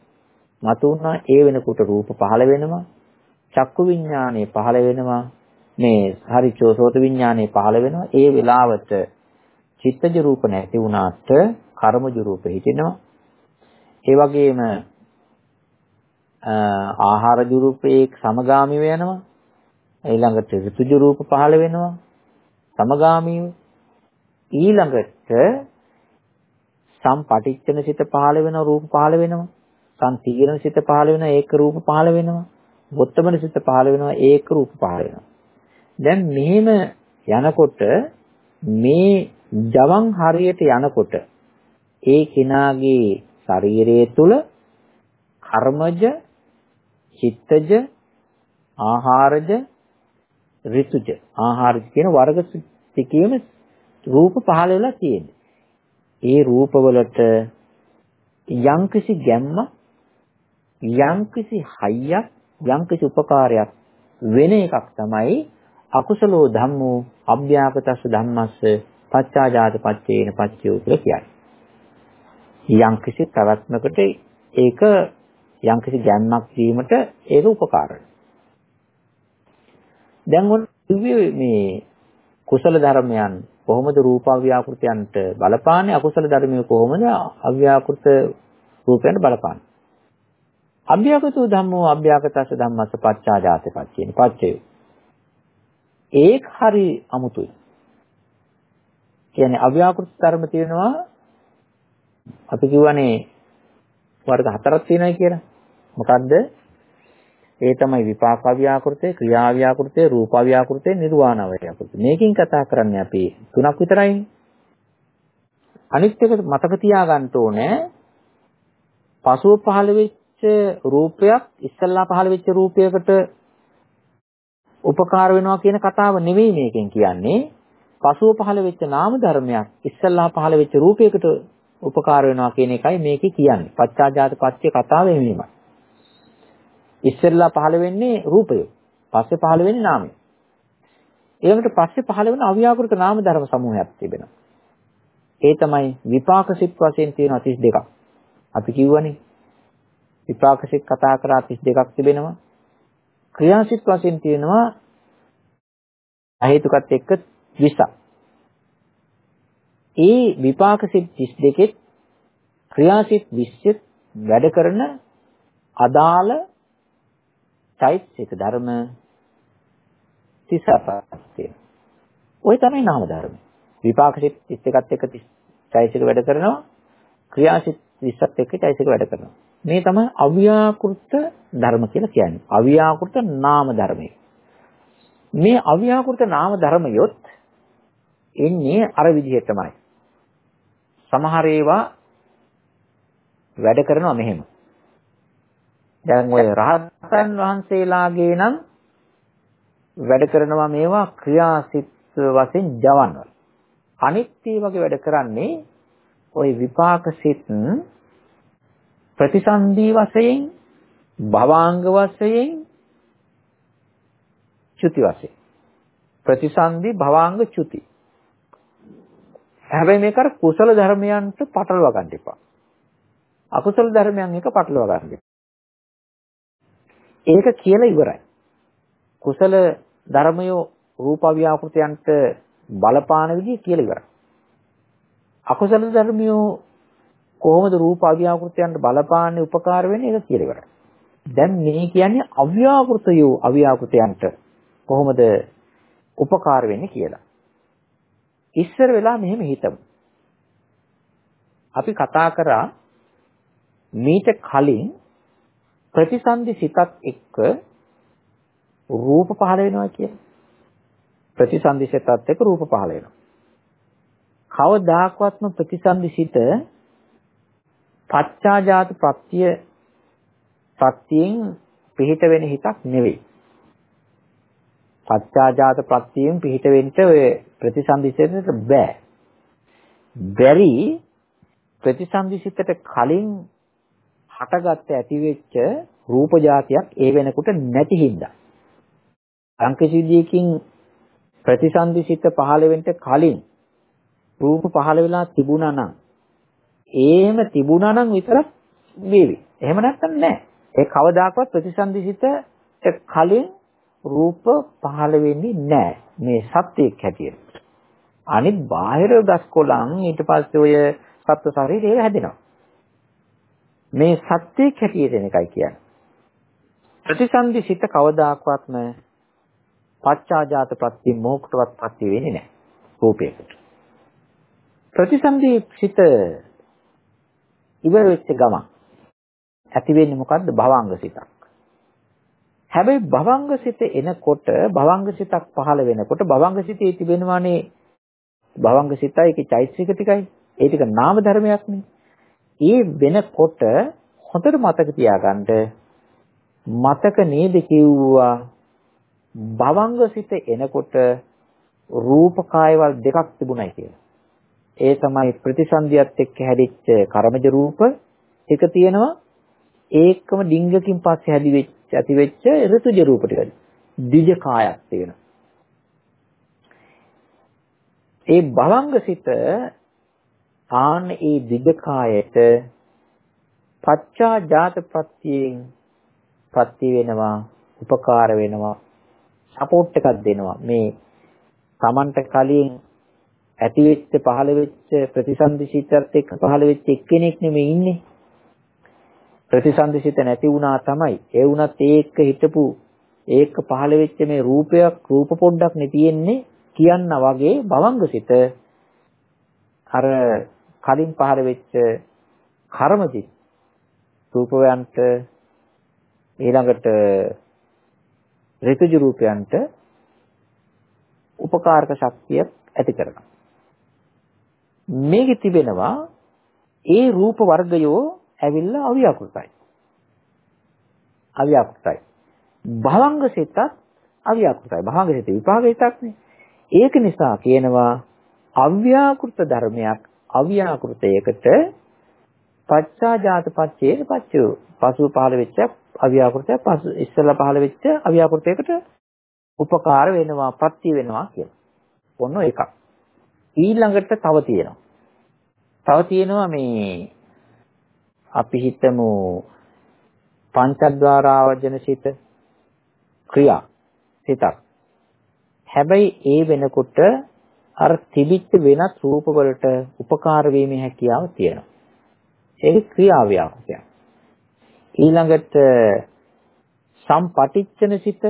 මතුණා ඒ වෙනකොට රූප පහළ වෙනවා චක්කු විඥානය පහළ වෙනවා මේ හරිචෝ සෝත විඥානය පහළ වෙනවා. ඒ වෙලාවට චිත්තජ රූප නැති වුණාට කර්මජ රූප හිටිනවා. ඒ වගේම ආහාර රූපේ සමගාමීව යනවා. ඊළඟට ඍතුජ රූප පහළ වෙනවා. සමගාමීව. ඊළඟට සම්පටිච්ඡන සිත පහළ වෙන රූප පහළ වෙනවා. සම්තීරණ සිත පහළ වෙන ඒක රූප පහළ වෙනවා. වොත්තමන සිත පහළ වෙනවා ඒක රූප පහළ වෙනවා. දැන් මෙහෙම යනකොට මේ ජවන් හරියට යනකොට ඒ කෙනාගේ ශරීරය තුල කර්මජ චිත්තජ ආහාරජ ඍතුජ ආහාරජ කියන වර්ග ටිකේම රූප පහළ වෙලා තියෙන්නේ. ඒ රූපවලට යම්කිසි ගැම්ම යම්කිසි හයියක් යම්කිසි උපකාරයක් වෙන එකක් තමයි අකුසලෝ ධම්මෝ අභ්‍යාපතස්ස ධම්මස්ස පච්චාජාත පච්චේන පච්චයෝ කියලා කියන්නේ. යම්කිසි ප්‍රවත්මකට ඒක යම්කිසි ගැම්මක් වීමට ඒක උපකාරයි. දැන් ඔන්න මේ කුසල ධර්මයන් කොහොමද රූප අව්‍යාකෘතයන්ට බලපාන්නේ අකුසල ධර්මයේ කොහොමද අව්‍යාකෘත රූපයන්ට බලපාන්නේ අභ්‍යාකතෝ ධම්මෝ අභ්‍යාකතස්ස ධම්මස්ස පච්චාජාත පච්චේන පච්චය. ඒක හරි අමුතුයි. කියන්නේ අව්‍යාකෘත ධර්ම තියෙනවා අපි කියවනේ වර්ග හතරක් තියෙනයි කියලා. මොකද්ද? ඒ තමයි විපාක අව්‍යාකෘතේ, ක්‍රියා අව්‍යාකෘතේ, රූප අව්‍යාකෘතේ, නිර්වාණ අව්‍යාකෘතේ. මේකෙන් කතා කරන්නේ අපි තුනක් විතරයි. අනිත් එක මතක තියාගන්න ඕනේ. පසුව පහළ වෙච්ච රූපයක් ඉස්සල්ලා පහළ වෙච්ච රූපයකට උපකාර වෙනවා කියන කතාව නෙවෙයි මේකෙන් කියන්නේ. පසුව පහළ වෙච්ච නාම ධර්මයක් ඉස්සල්ලා පහළ වෙච්ච රූපයකට උපකාර වෙනවා කියන එකයි මේකේ කියන්නේ. පච්චාජාත පත්‍ය කතාව එමෙහිමයි. ඉස්සල්ලා පහළ වෙන්නේ රූපය. පස්සේ පහළ වෙන්නේ නාමය. ඊළඟට පස්සේ පහළ වෙන අව්‍යාකෘත නාම ධර්ම සමූහයක් තිබෙනවා. ඒ තමයි විපාක සිත් වශයෙන් තියෙන 32ක්. අපි කිව්වනේ විපාක සිත් කතා කරා 32ක් තිබෙනවා. ක්‍රියාසිත වශයෙන් තියෙනවා අහේතුකත් එක්ක 20ක්. ඒ විපාක සිත් 32කෙත් ක්‍රියාසිත 20 වැඩ කරන අදාළ චෛතසික ධර්ම 35ක් තියෙනවා. ওই තමයි නාම ධර්ම. විපාක සිත් 31ත් එක්ක චෛතසික වැඩ කරනවා. ක්‍රියාසිත 20ත් එක්ක චෛතසික වැඩ කරනවා. මේ තමයි අව්‍යාකෘත ධර්ම කියලා කියන්නේ. අව්‍යාකෘත නාම ධර්මය. මේ අව්‍යාකෘත නාම ධර්මයොත් එන්නේ අර විදිහටමයි. සමහර ඒවා වැඩ කරනවා මෙහෙම. දැන් ඔය රහතන් වහන්සේලාගේ නම් වැඩ කරනවා මේවා ක්‍රියාසිත වශයෙන් ජවන්වල. අනිත් වගේ වැඩ කරන්නේ ওই විපාක සිත් ප්‍රතිසන්දි වශයෙන් භවාංග වශයෙන් චුති වශයෙන්. ප්‍රතිසන්දි භවාංග චුති. හැබැයි මේක අර කුසල ධර්මයන්ට පටලවා ගන්න එපා. අකුසල ධර්මයන් එක පටලවා ගන්න ඒක කියලා ඉවරයි. කුසල ධර්මය රූප අව්‍යාකෘතයන්ට බලපාන විදිහ කියලා ඉවරයි. අකුසල ධර්මියෝ කොහොමද රූප අව්‍යාකෘතයන්ට බලපාන්නේ උපකාර වෙන්නේ ඒක කියලා ඉවරයි. දැන් මේ කියන්නේ අව්‍යාකෘතයෝ අව්‍යාකෘතයන්ට කොහොමද උපකාර වෙන්නේ කියලා. ඉස්සර වෙලා මෙහෙම හිතමු. අපි කතා කරා මීට කලින් ප්‍රතිසන්දි සිතත් එක්ක රූප පහළ වෙනවා කියලා. ප්‍රතිසන්දි සිතත් එක්ක රූප පහළ වෙනවා. කවදාකවත්ම ප්‍රතිසන්දි සිත පච්චාජාත ප්‍රත්‍ය ප්‍රත්‍යයෙන් පිහිට වෙන හිතක් නෙවෙයි. පච්චාජාත ප්‍රත්‍යයෙන් පිහිට වෙන්න ඔය ප්‍රතිසන්දිසිතට බෑ. බැරි ප්‍රතිසන්දිසිතට කලින් හටගත්ත ඇතිවෙච්ච රූප જાතියක් ඒ වෙනකොට නැති හින්දා. අංකසිද්ධියකින් ප්‍රතිසන්දිසිත පහළ වෙන්න කලින් රූප පහළ වෙලා තිබුණා නම් එහෙම තිබුණා නම් විතරක් වේවි. එහෙම නැත්නම් නෑ. ඒ කවදාකවත් ප්‍රතිසන්දිසිත කලින් රූප පහළ වෙන්නේ නෑ. මේ සත්‍යයක් හැටියට. අනිත් බාහිර ගස් කොළන් ඊට පස්සේ ඔය සත්ත්ව ශරීරය හැදෙනවා. මේ සත්‍යයක් හැටියට එන එකයි කියන්නේ. ප්‍රතිසන්දිසිත කවදාකවත්ම පච්චාජාත ප්‍රත්‍ය මොහොකටවත් ප්‍රත්‍ය වෙන්නේ නැහැ. රූපයකට. ප්‍රතිසන්දි සිත ඉවර වෙච්ච ගමන් ඇති වෙන්නේ මොකද්ද භවංග සිතක්. හැබැයි භවංග සිත එනකොට භවංග සිතක් පහළ වෙනකොට භවංග සිතේ තිබෙනවානේ භවංග සිතයි ඒකේ චෛතසික ටිකයි. ඒ ටික නාම ධර්මයක්නේ. ඒ වෙනකොට හොඳට මතක තියාගන්න මතක නේද කිව්වා භවංග සිත එනකොට රූප කායවල දෙකක් තිබුණයි කියලා. ඒ තමයි ප්‍රතිසන්දියත් එක්ක හැදිච්ච කර්මජ රූප එක තියෙනවා ඒකම ඩිංගකින් පස්සේ හැදි වෙච්ච ඇති වෙච්ච ඍතුජ රූප ටික. දිජ කායක් තියෙනවා. ඒ භවංගසිත ආන ඒ දිජ කායට පච්චා ජාත ප්‍රත්‍යයෙන් ප්‍රත්‍ය වෙනවා උපකාර වෙනවා සපෝට් එකක් දෙනවා මේ Tamanට කලින් ඇති වෙච්ච පහළ වෙච්ච ප්‍රතිසන්දි සිතත් එක්ක පහළ වෙච්ච එක්කෙනෙක් නෙමෙයි ඉන්නේ. ප්‍රතිසන්දිසිත නැති වුණා තමයි. ඒ වුණත් ඒක හිටපු ඒක පහළ වෙච්ච මේ රූපයක් රූප පොඩ්ඩක් නේ තියෙන්නේ කියන්න වගේ භවංගසිත අර කලින් පහළ වෙච්ච කර්මජිත් රූපයන්ට ඊළඟට ඍතුජ රූපයන්ට උපකාරක ශක්තිය ඇති කරනවා. මේකේ තිබෙනවා ඒ රූප වර්ගයෝ ඇවිල්ලා අව්‍යාකෘතයි. අව්‍යාකෘතයි. භවංග සිතත් අව්‍යාකෘතයි. භවංග සිත විපාක සිතක්නේ. ඒක නිසා කියනවා අව්‍යාකෘත ධර්මයක් අව්‍යාකෘතයකට පච්චාජාත පච්චේ පච්චෝ පසු පහළ වෙච්ච අව්‍යාකෘතය පසු ඉස්සෙල්ලා පහළ වෙච්ච අව්‍යාකෘතයකට උපකාර වෙනවා ප්‍රත්‍ය වෙනවා කියලා. ඔන්න එකක්. ඊළඟට තව තියෙනවා. තව තියෙනවා මේ අපි හිතමු පංචද්වාර ආවර්ජන සිත ක්‍රියා සිතක්. හැබැයි ඒ වෙනකොට අර තිබිච්ච වෙනත් රූප වලට උපකාර වීමේ හැකියාව තියෙනවා. ඒක ක්‍රියාව්‍යාපකයක්. ඊළඟට සම්පටිච්ඡන සිත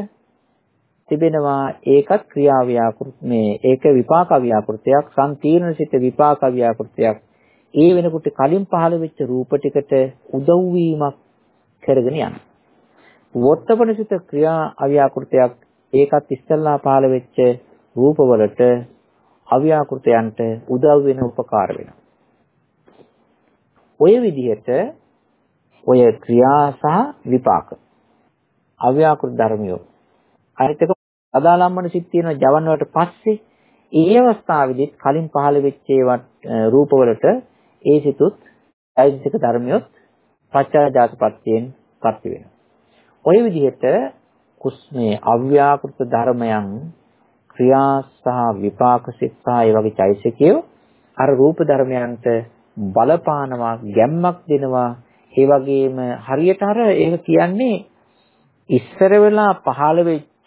තිබෙනවා ඒකත් ක්‍රියාව්‍යාකෘත මේ ඒක විපාක ව්‍යාකෘතයක් සම්තීර්ණ සිත විපාක ව්‍යාකෘතයක් ඒ වෙනකොට කලින් පහළ වෙච්ච රූප ටිකට උදව් වීමක් කරගෙන යනවා. වොත්තපන සිත ක්‍රියා අව්‍යාකෘතයක් ඒකත් ඉස්සල්ලා පහළ වෙච්ච රූපවලට අව්‍යාකෘතයන්ට උදව් වෙන උපකාර වෙනවා. ඔය විදිහට ඔය ක්‍රියා සහ විපාක අව්‍යාකෘත ධර්මියෝ අනිත් එක අදාළම්මන සිත් තියෙන ජවන් වලට පස්සේ ඒ අවස්ථාවේදීත් කලින් පහළ වෙච්ච ඒවත් රූපවලට ඒ සිතුත් චෛතසික ධර්මියොත් පච්චාජාතපත්යෙන් පත්‍ය වෙනවා. ඔය විදිහට කුස්මේ අව්‍යාකෘත ධර්මයන් ක්‍රියා සහ විපාක සිත් සහ ඒ වගේ චෛතසිකය අර රූප ධර්මයන්ට බලපානවා ගැම්මක් දෙනවා ඒ වගේම හරියට අර ඒක කියන්නේ ඉස්සර වෙලා පහළ වෙච්ච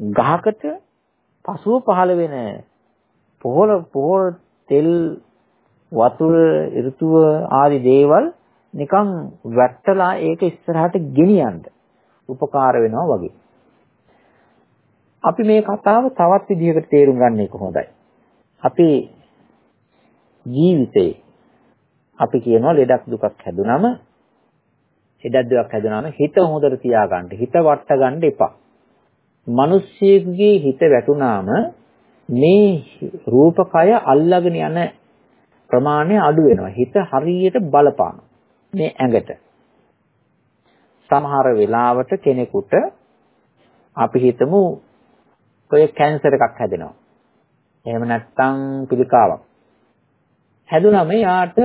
ගහකට පසුව පහළ වෙන පොහොර පොහොර තෙල් වතුර ඍතුව ආදී දේවල් නිකන් වැටලා ඒක ඉස්සරහට ගෙනියන්න උපකාර වෙනවා වගේ. අපි මේ කතාව තවත් විදිහකට තේරුම් ගන්න එක හොඳයි. අපි ජීවිතේ අපි කියනවා ලෙඩක් දුකක් හැදුනම ලෙඩක් දුකක් හැදුනම හිත හොඳට තියාගන්න. හිත වට ගන්න එපා. මිනිස්සෙකුගේ හිත වැටුනාම මේ රූපකය අල්ලගෙන යන ප්‍රමාණය අඩු වෙනවා. හිත හරියට බලපාන මේ ඇඟට. සමහර වෙලාවට කෙනෙකුට අපි හිතමු ඔය කැන්සර් එකක් හැදෙනවා. එහෙම නැත්නම් පිළිකාවක්. හැදුනම යාට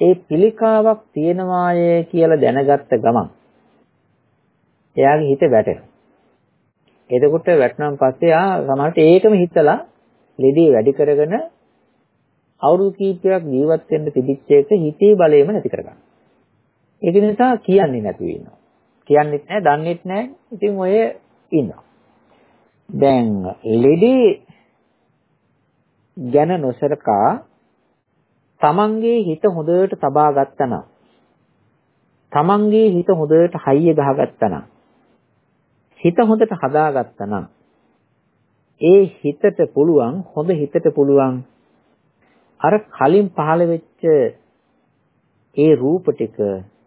ඒ පිළිකාවක් තියෙනවාය කියලා දැනගත්ත ගමන් එයාගේ හිත වැටෙනවා. එතකොට වැටුණාන් පස්සේ ආ සමහරට ඒකම හිතලා ලෙඩේ වැඩි කරගෙන අවුරුදු කීපයක් ජීවත් වෙන්න තිබිච්ච එක හිතේ බලයම නැති කරගන්න. ඒක නිසා කියන්නේ නැතුව ඉන්නවා. කියන්නෙත් නැහැ, දන්නෙත් නැහැ. ඉතින් ඔය ඉන්නවා. දැන් ලෙඩේ ගැන නොසලකා තමන්ගේ හිත හොඳට තබා ගත්තා නම් තමන්ගේ හිත හොඳට හයිය ගහගත්තා නම් හිත හොඳට හදාගත්තා නම් ඒ හිතට පුළුවන් හොඳ හිතට පුළුවන් අර කලින් පහළ වෙච්ච ඒ රූප ටික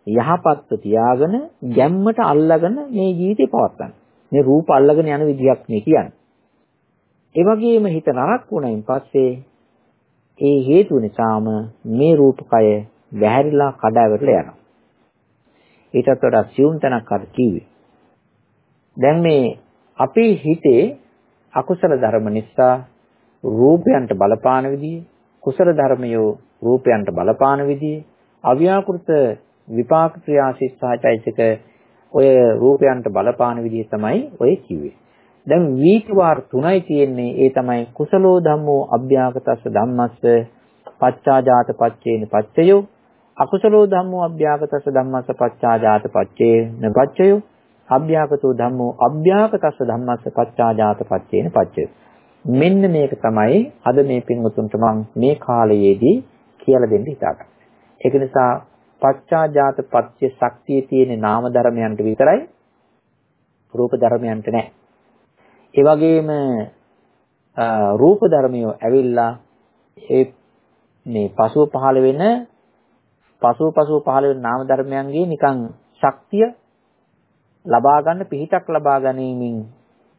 යහපත්ව තියාගෙන ගැම්මට අල්ලගෙන මේ ජීවිතේ පවත්වන්න. මේ රූප අල්ලගෙන යන විදියක් නේ කියන්නේ. ඒ වගේම හිත නරක වුණයින් පස්සේ ඒ හේතුව නිසාම මේ රූපකය වැහැරිලා කඩාවැටලා යනවා. ඊටත් වඩා සියුම් තැනක් අර කිව්වේ. දැන් මේ අපේ හිතේ අකුසල ධර්ම නිසා රූපයන්ට බලපාන විදිය කුසල ධර්මයෝ රූපයන්ට බලපාන විදිය අව්‍යාකෘත විපාක ක්‍රියාසිස්සහචෛතක ඔය රූපයන්ට බලපාන විදිය තමයි ඔය කිව්වේ. දැන් වීතිවාර තුනයි තියෙන්නේ. ඒ තමයි කුසලෝ ධම්මෝ අභ්‍යාගතස්ස ධම්මස්ස පච්චාජාත පච්චේන පච්චයෝ. අකුසලෝ ධම්මෝ අභ්‍යාගතස්ස ධම්මස්ස පච්චාජාත පච්චේන පච්චයෝ. අභ්‍යාගතෝ ධම්මෝ අභ්‍යාගතස්ස ධම්මස්ස පච්චාජාත පච්චේන පච්චයෝ මෙන්න මේක තමයි අද මේ පින්වතුන්ට මම මේ කාලයේදී කියලා දෙන්න හිතාගන්නේ ඒක නිසා පච්චාජාත පත්‍ය ශක්තිය තියෙන නාම ධර්මයන්ට විතරයි රූප ධර්මයන්ට නැහැ. ඒ වගේම රූප ධර්මිය ඇවිල්ලා ඒ මේ පසුව පහළ වෙන පසුව පසුව පහළ වෙන නාම ධර්මයන්ගේ නිකන් ශක්තිය ලබා ගන්න පිහිටක් ලබා ගැනීමෙන්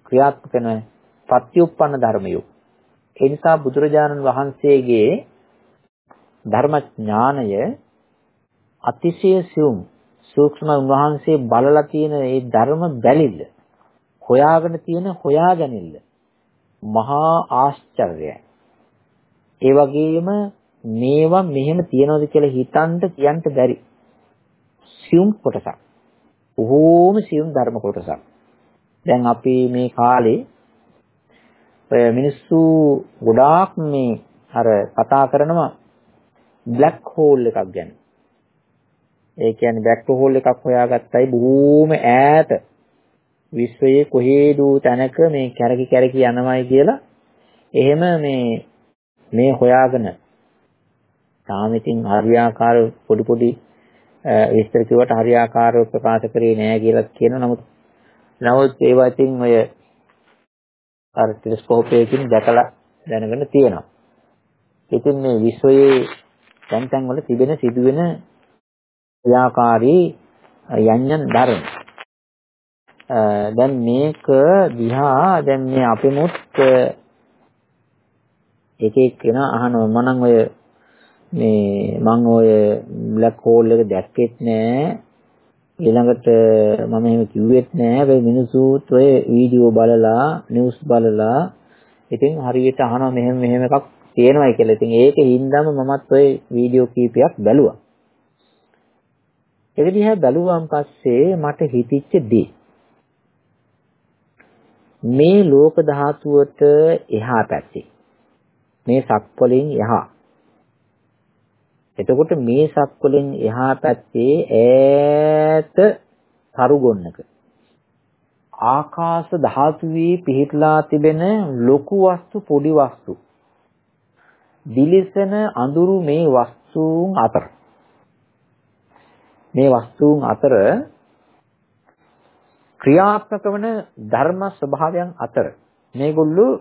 ක්‍රියාත්මක වෙන පත්‍යුප්පන්න ධර්මයෝ. ඒ නිසා බුදුරජාණන් වහන්සේගේ ධර්ම ඥානය අතිශය සියුම් සූක්ෂම උන්වහන්සේ බලලා තියෙන ඒ ධර්ම බැලිල්ල හොයාගෙන තියෙන හොයාගැනිල්ල මහා ආශ්චර්යයි. ඒ වගේම මේවා මෙහෙම තියනවද කියලා හිතන්න කියන්න බැරි. සියුම් කොටසක්. බොහෝම සියුම් ධර්ම කොටසක්. දැන් අපි මේ කාලේ ඔය මිනිස්සු ගොඩාක් මේ අර කතා කරනවා බ්ලැක් හෝල් එකක් ගැන. ඒ කියන්නේ බ්ලැක් හෝල් එකක් හොයාගත්තයි බොහෝම ඈත විශ්වයේ කොහේදෝ තැනක මේ කැරකි කැරකි යනවයි කියලා එහෙම මේ මේ හොයාගෙන තාම ඉතින් හරියාකාර පොඩි පොඩි විස්තර කිව්වට හරියාකාරව ප්‍රකාශ කරේ නෑ කියලා කියනවා නමුත් නමුත් ඒවා ඉතින් ඔය අර ටෙලස්කෝප් එකකින් දැකලා දැනගෙන තියෙනවා. ඉතින් මේ විශ්වයේ තැන් තැන් වල තිබෙන සිදුවෙන ක්‍රියාකාරී යඤ්ඤන් ධර්ම. දැන් මේක දිහා දැන් මේ අපෙමුත් එක එක කෙනා අහනවා මම නම් ඔය මේ මම ඔය බ්ලැක් හෝල් එක දැක්කෙත් නෑ. ඊළඟට මම එහෙම කිව්වෙත් නෑ. ඒ මිනිස්සුත් ඔය වීඩියෝ බලලා නිවුස් බලලා ඉතින් හරියට අහනවා මෙහෙම මෙහෙම එකක් තියෙනවායි කියලා. ඉතින් ඒකේ හින්දාම මමත් ඔය වීඩියෝ කීපයක් බැලුවා. ඒක දිහා බැලුවාන් පස්සේ මට හිතිච්ච දේ. මේ ලෝක ධාතුවට එහා පැත්තේ. මේ සක්වලින් එහා. එතකොට මේ සක්වලින් එහා පැත්තේ ඈත තරුගොන්නක. ආකාශ ධාතුවේ පිහිටලා තිබෙන ලොකු වස්තු පොඩි වස්තු. දිලිසෙන අඳුරු මේ වස්තුන් අතර. මේ වස්තුන් අතර ක්‍රියාත්මක වන ධර්ම ස්වභාවයන් අතර. මේගොල්ලෝ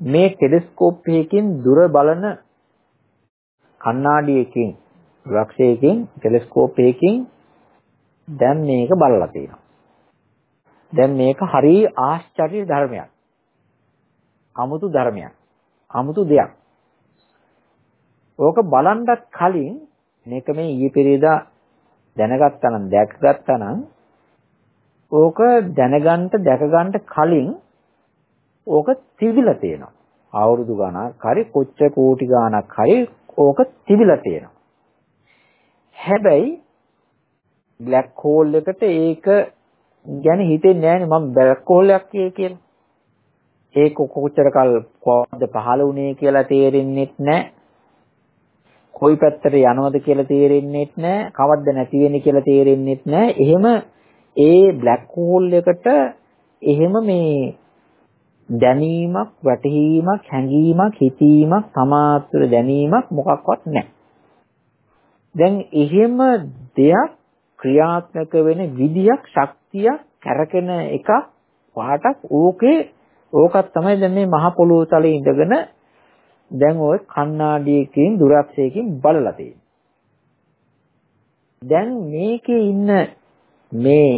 මේ ටෙලිස්කෝප් එකකින් දුර බලන කණ්ණාඩියකින් වක්ෂයකින් ටෙලිස්කෝප් එකකින් දැන් මේක බලලා තියෙනවා. දැන් මේක හරි ආශ්චර්ය ධර්මයක්. අමුතු ධර්මයක්. අමුතු දෙයක්. ඕක බලන්නත් කලින් මේක මේ ඊයේ පෙරේදා දැනගත්තා නම් දැකගත්තා නම් ඕක දැනගන්න දැකගන්න කලින් ඕක තිබිලා තියෙනවා. අවුරුදු ගණක් හරි කොච්චර කෝටි ගණක් හරි ඕක තිබිලා තියෙනවා. හැබැයි බ්ලැක් හෝල් එකට ඒක ගැන හිතෙන්නේ නැහැ මම බ්ලැක් හෝල් එකක් කියලා. ඒක කොච්චර කල් කොහොමද පහළ වුණේ කියලා තේරෙන්නේ නැහැ. කොයි පැත්තට යනවද කියලා තේරෙන්නේ නැහැ. කවද්ද නැති වෙන්නේ කියලා තේරෙන්නේ නැහැ. එහෙම ඒ බ්ලැක් හෝල් එකට එහෙම මේ දැනීමක්, වැටහීමක්, හැඟීමක්, හිතීමක්, තමාතුර දැනීමක් මොකක්වත් නැහැ. දැන් එහෙම දෙයක් ක්‍රියාත්මක වෙන විදියක්, ශක්තියක්, කරකෙන එකක් පාටක් ඕකේ ඕකත් තමයි දැන් මේ මහ පොළොව තලයේ ඉඳගෙන දැන් ওই කණ්ණාඩියකින් දුරක්ෂයකින් බලලා තියෙන්නේ. දැන් මේකේ ඉන්න මේ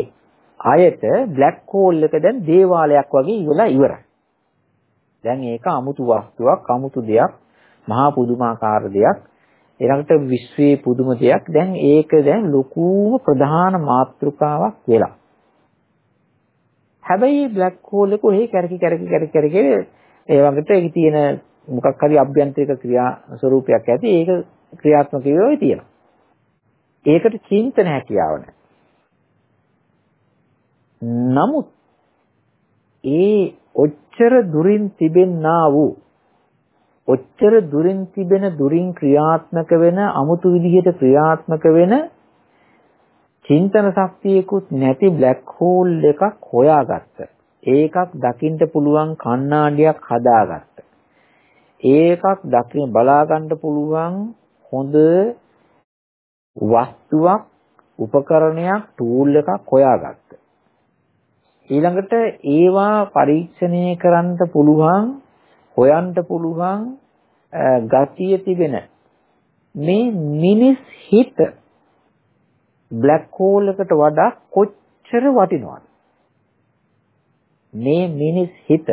අයට බ්ලැක් හෝල් එක දැන් දේවාලයක් වගේ ඉවලා ඉවරයි. දැන් ඒක 아무තු වස්තුවක්, 아무තු දෙයක්, මහා පුදුමාකාර දෙයක්. ඊළඟට විශ්වයේ පුදුම දෙයක්. දැන් ඒක දැන් ලොකුම ප්‍රධාන මාතෘකාවක් වෙලා. හැබැයි බ්ලැක් හෝල් එක ඔහේ කැරකි කැරකි කැරකි කැරකි ඒ වගේට ඒකේ තියෙන මොකක් හරි අභ්‍යන්තරික ක්‍රියා ස්වરૂපයක් ඇති ඒක ක්‍රියාත්මක වෙවයි තියෙනවා. ඒකට චින්තන හැකියාව නැහැ. නමුත් ඒ ඔච්චර දුරින් තිබෙන්නා වූ ඔච්චර දුරින් තිබෙන දුරින් ක්‍රියාත්මක වෙන අමුතු විදිහට ක්‍රියාත්මක වෙන චින්තන ශක්තියකුත් නැති බ්ලැක් හෝල් එකක් හොයාගත්ත. ඒකක් දකින්න පුළුවන් කණ්ණාඩියක් හදාගත්ත. ඒකක් දකින්න බලා ගන්න පුළුවන් හොඳ වස්තුවක් උපකරණයක් ටූල් එකක් හොයාගත්ත. ඊළඟට ඒවා පරීක්ෂණය කරන්න පුළුවන් හොයන්න පුළුවන් ගතිය තිබෙන මේ මිනිස් හිත බ්ලැක් හෝල් එකට වඩා කොච්චර වටිනවද? මේ මිනිස් හිත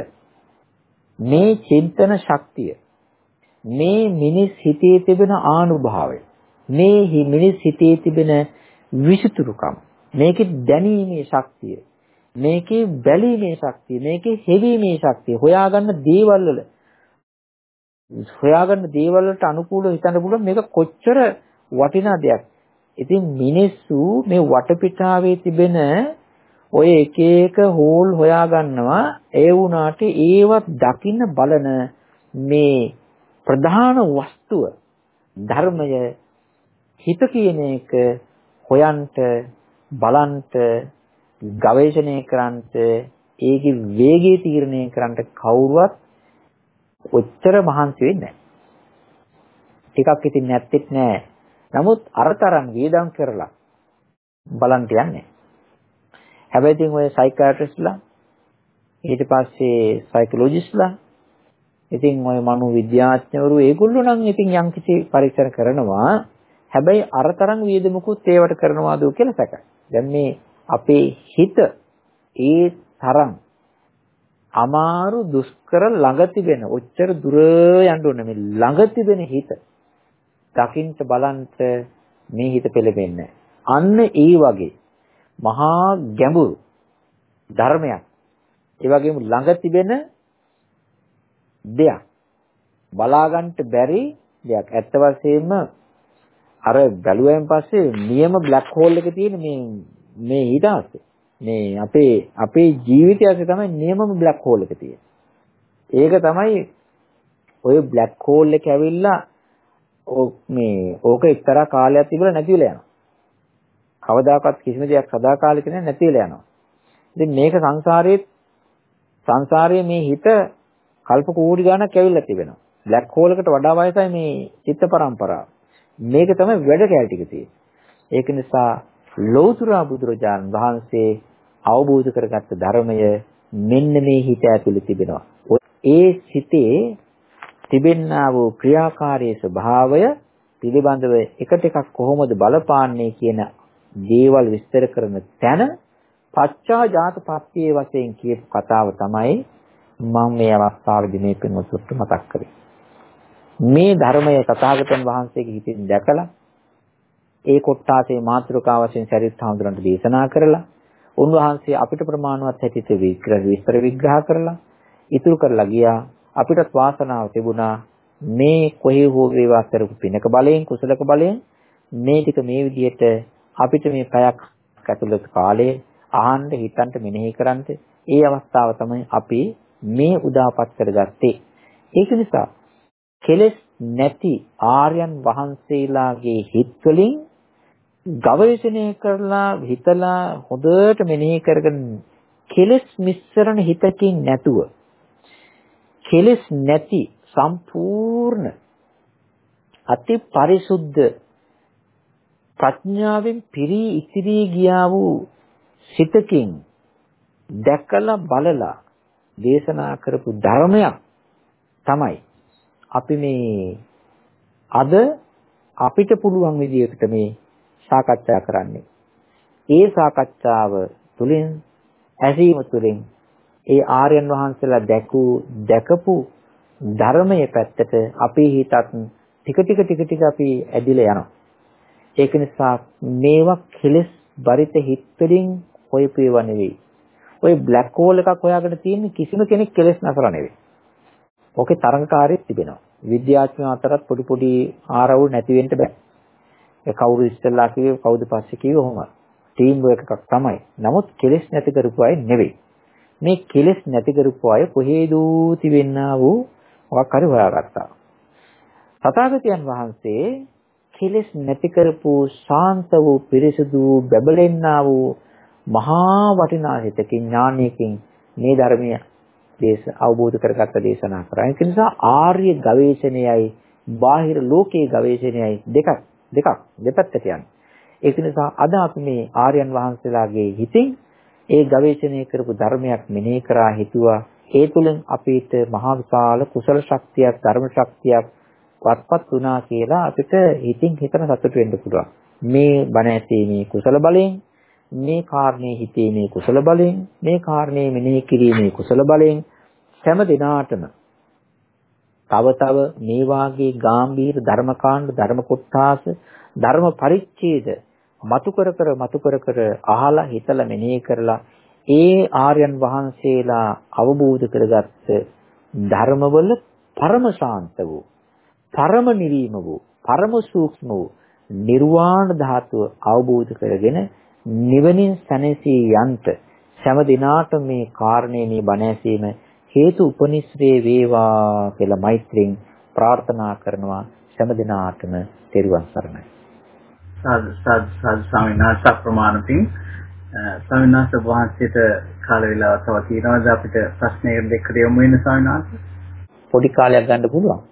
මේ චින්තන ශක්තිය මේ මිනිස් හිතේ තිබෙන ආනුභාවය මේ මිනිස් හිතේ තිබෙන විසිතුරුකම් මේකේ දැනීමේ ශක්තිය මේකේ බැලීමේ ශක්තිය මේකේ හෙවීමේ ශක්තිය හොයාගන්න දේවල් වල හොයාගන්න දේවල් වලට අනුකූලව හිතන්න පුළුවන් මේක කොච්චර වටිනා දෙයක්. ඉතින් මිනිස්සු මේ වටපිටාවේ තිබෙන ඔය එක එක හෝල් හොයාගන්නවා ඒ වුණාට ඒවත් දකින්න බලන මේ ප්‍රධාන වස්තුව ධර්මය හිත කියන එක හොයන්ට බලන්ට ගවේෂණය කරන්ට ඒකේ වේගය තීරණය කරන්ට කවුරුවත් ඔච්චර මහන්සි වෙන්නේ නැහැ. ටිකක් ඉතින් නැත්තේත් නෑ. නමුත් අරතරන් වේදම් කරලා බලන්න යන්නේ. හැබැයි ඉතින් ඔය සයිකියාට්‍රිස්ට්ලා ඊට පස්සේ සයිකොලොජිස්ට්ලා ඉතින් ඔය මනෝ විද්‍යාඥවරු ඒගොල්ලෝ නම් ඉතින් යම්කිසි පරීක්ෂණ කරනවා. හැබැයි අරතරන් වේදමුකුත් ඒවට කරනවාද කියලා සැකයි. දැන් මේ අපේ හිත ඒ තරම් අමාරු දුෂ්කර ළඟ තිබෙන ඔච්චර දුර යන්න ඕනේ. මේ ළඟ තිබෙන හිත දකින්ට බලන්ට මේ හිත පෙළෙන්නේ අන්න ඒ වගේ මහා ගැඹුරු ධර්මයක්. ඒ වගේම ළඟ තිබෙන දෙයක්. බලා ගන්නට බැරි දෙයක්. ඇත්ත වශයෙන්ම අර බැලුවෙන් පස්සේ නියම බ්ලැක් හෝල් එක තියෙන මේ මේ ඊට ආසේ මේ අපේ අපේ ජීවිතය තමයි නියමම බ්ලැක් හෝල් එක තියෙන්නේ. ඒක තමයි ඔය බ්ලැක් හෝල් එක ඇවිල්ලා මේ ඕක එක්තරා කාලයක් තිබුණා නැති වෙලා යනවා. කවදාකවත් කිසිම දෙයක් සදාකාලික නැති වෙලා යනවා. ඉතින් මේක සංසාරයේ සංසාරයේ මේ හිත කල්ප කෝටි ගණක් ඇවිල්ලා තිබෙනවා. බ්ලැක් හෝල් එකට වඩා වයසයි මේ චිත්ත පරම්පරාව. මේක තමයි වැඩ කැල ටික තියෙන්නේ. ඒක නිසා ලෞතර බුදුරජාණන් වහන්සේ අවබෝධ කරගත්ත ධර්මය මෙන්න මේ හිත ඇතුළේ තිබෙනවා. ඒ සිතේ තිබෙන්නා වූ ක්‍රියාකාරී ස්වභාවය පිළිබඳව එකට එකක් කොහොමද බලපාන්නේ කියන දේවල් විස්තර කරන තැන පච්චාජාත පත්‍යේ වශයෙන් කියපු කතාව තමයි මම මේ අවස්ථාවේදී මේ පින්වතුන්ට මතක් කරේ. මේ ධර්මය තථාගතයන් වහන්සේගේ හිතින් දැකලා ඒ කොට්ටාසේ මාත්‍රකාව වශයෙන් සරිත් හඳුනන්ට දේශනා කරලා උන්වහන්සේ අපිට ප්‍රමාණවත් හැටියට විග්‍රහ විස්තර විග්‍රහ කරලා ඉතුරු කරලා ගියා. අපිටත් වාසනාව තිබුණා මේ කොහේ හෝ වේවා කරපු පිනක බලයෙන් කුසලක බලයෙන් මේ ටික මේ විදිහට අපිට මේ පැයක් ඇතුළත කාලේ ආහන්න හිතන්ට මෙනෙහි කරන්ට ඒ අවස්ථාව තමයි අපි මේ උදාපත් කරගත්තේ. ඒක නිසා කෙලෙස් නැති ආර්යයන් වහන්සේලාගේ හිත් වලින් ගවේෂණය කරලා හිතලා හොඳට මෙනෙහි කරගෙන කෙලස් මිශ්‍රණ හිතකින් නැතුව කෙලස් නැති සම්පූර්ණ අති පරිසුද්ධ ප්‍රඥාවෙන් පිරී ඉතිරී ගියා වූ සිතකින් දැකලා බලලා දේශනා කරපු ධර්මයක් තමයි අපි මේ අද අපිට පුළුවන් විදිහකට මේ සාකච්ඡා කරන්නේ. ඒ සාකච්ඡාව තුළින් ඇසීම තුළින් ඒ ආර්යයන් වහන්සේලා දැකූ දැකපු ධර්මයේ පැත්තට අපේ හිතත් ටික ටික ටික ටික අපි ඇදිලා යනවා. ඒක නිසා මේවා කෙලස් බරිත හිත් වලින් හොයපු ඒවා නෙවෙයි. ඔය බ්ලැක් හෝල් එකක් හොයාගෙන තියෙන කිසිම කෙනෙක් කෙලස් නැසලා නෙවෙයි. ඕකේ තරංගකාරීත්වය තිබෙනවා. විද්‍යාඥයෝ අතරත් පොඩි පොඩි ආරවුල් නැති වෙන්න බෑ. ඒ කවුරු ඉස්සෙල්ලා කිව්වේ කවුද පස්සේ කිව්වේ කොහොමද? ටීම් වර්ක් එකක් තමයි. නමුත් කෙලෙස් නැති කරපු අය නෙවෙයි. මේ කෙලෙස් නැති කරපු අය කොහේදෝ තිබෙන්නා වූ මොකක් හරි හොයාගත්තා. තථාගතයන් වහන්සේ කෙලෙස් නැති කරපු ශාන්ත වූ පිරිසුදු බබලෙන්නා වූ මහා වටිනා හිතකින් ඥානයකින් මේ ධර්මය දේශ අවබෝධ කරගත්ත දේශනා කරා. ඒ නිසා ආර්ය ගවේෂණයයි බාහිර ලෝකයේ ගවේෂණයයි දෙකක් දෙකක් දෙපැත්තට යන්නේ. ඒක නිසා අද අපි මේ ආර්යයන් වහන්සේලාගේ හිතින් ඒ ගවේෂණය කරපු ධර්මයක් මෙනෙහි කරා හිතුවා ඒ තුලින් අපිට මහා විශාල කුසල ශක්තියක් ධර්ම ශක්තියක් වත්පත් වුණා කියලා අපිට හිතින් හිතන සතුට වෙන්න පුළුවන්. මේ බණ ඇසීමේ කුසල බලයෙන් මේ කාරණේ හිතීමේ කුසල බලයෙන් මේ කාරණේ මෙනෙහි කිරීමේ කුසල බලයෙන් හැම දිනාටම තව තව මේ වාගේ ගාම්භීර ධර්මකාණ්ඩ ධර්ම කොටාස ධර්ම පරිච්ඡේද මතු කර කර මතු කර කර අහලා හිතලා මෙනෙහි කරලා ඒ ආර්යයන් වහන්සේලා අවබෝධ කරගත්ත ධර්මවල පරම ශාන්ත වූ පරම නිවීම වූ පරම සූක්ෂම වූ නිර්වාණ ධාතුව අවබෝධ කරගෙන නිවනින් සැනසී යන්ට සෑම දිනාට මේ කාරණේ මේ බණ ඇසීම හේතු උපනිශ්‍රේ වේවා කියලා මෛත්‍රියෙන් ප්‍රාර්ථනා කරනවා සෑම දිනාටම තෙරුවන් සරණයි. සාදු සාදු සාදු ස්වාමීන් වහන්සේ ප්‍රමාණපින් ස්වාමීන් වහන්සේ වහන්සේට කාල වේලාව තව තියෙනවද අපිට ප්‍රශ්නයකට දෙකට යමු වෙන ස්වාමීන් වහන්සේ? පොඩි කාලයක් ගන්න පුළුවන්.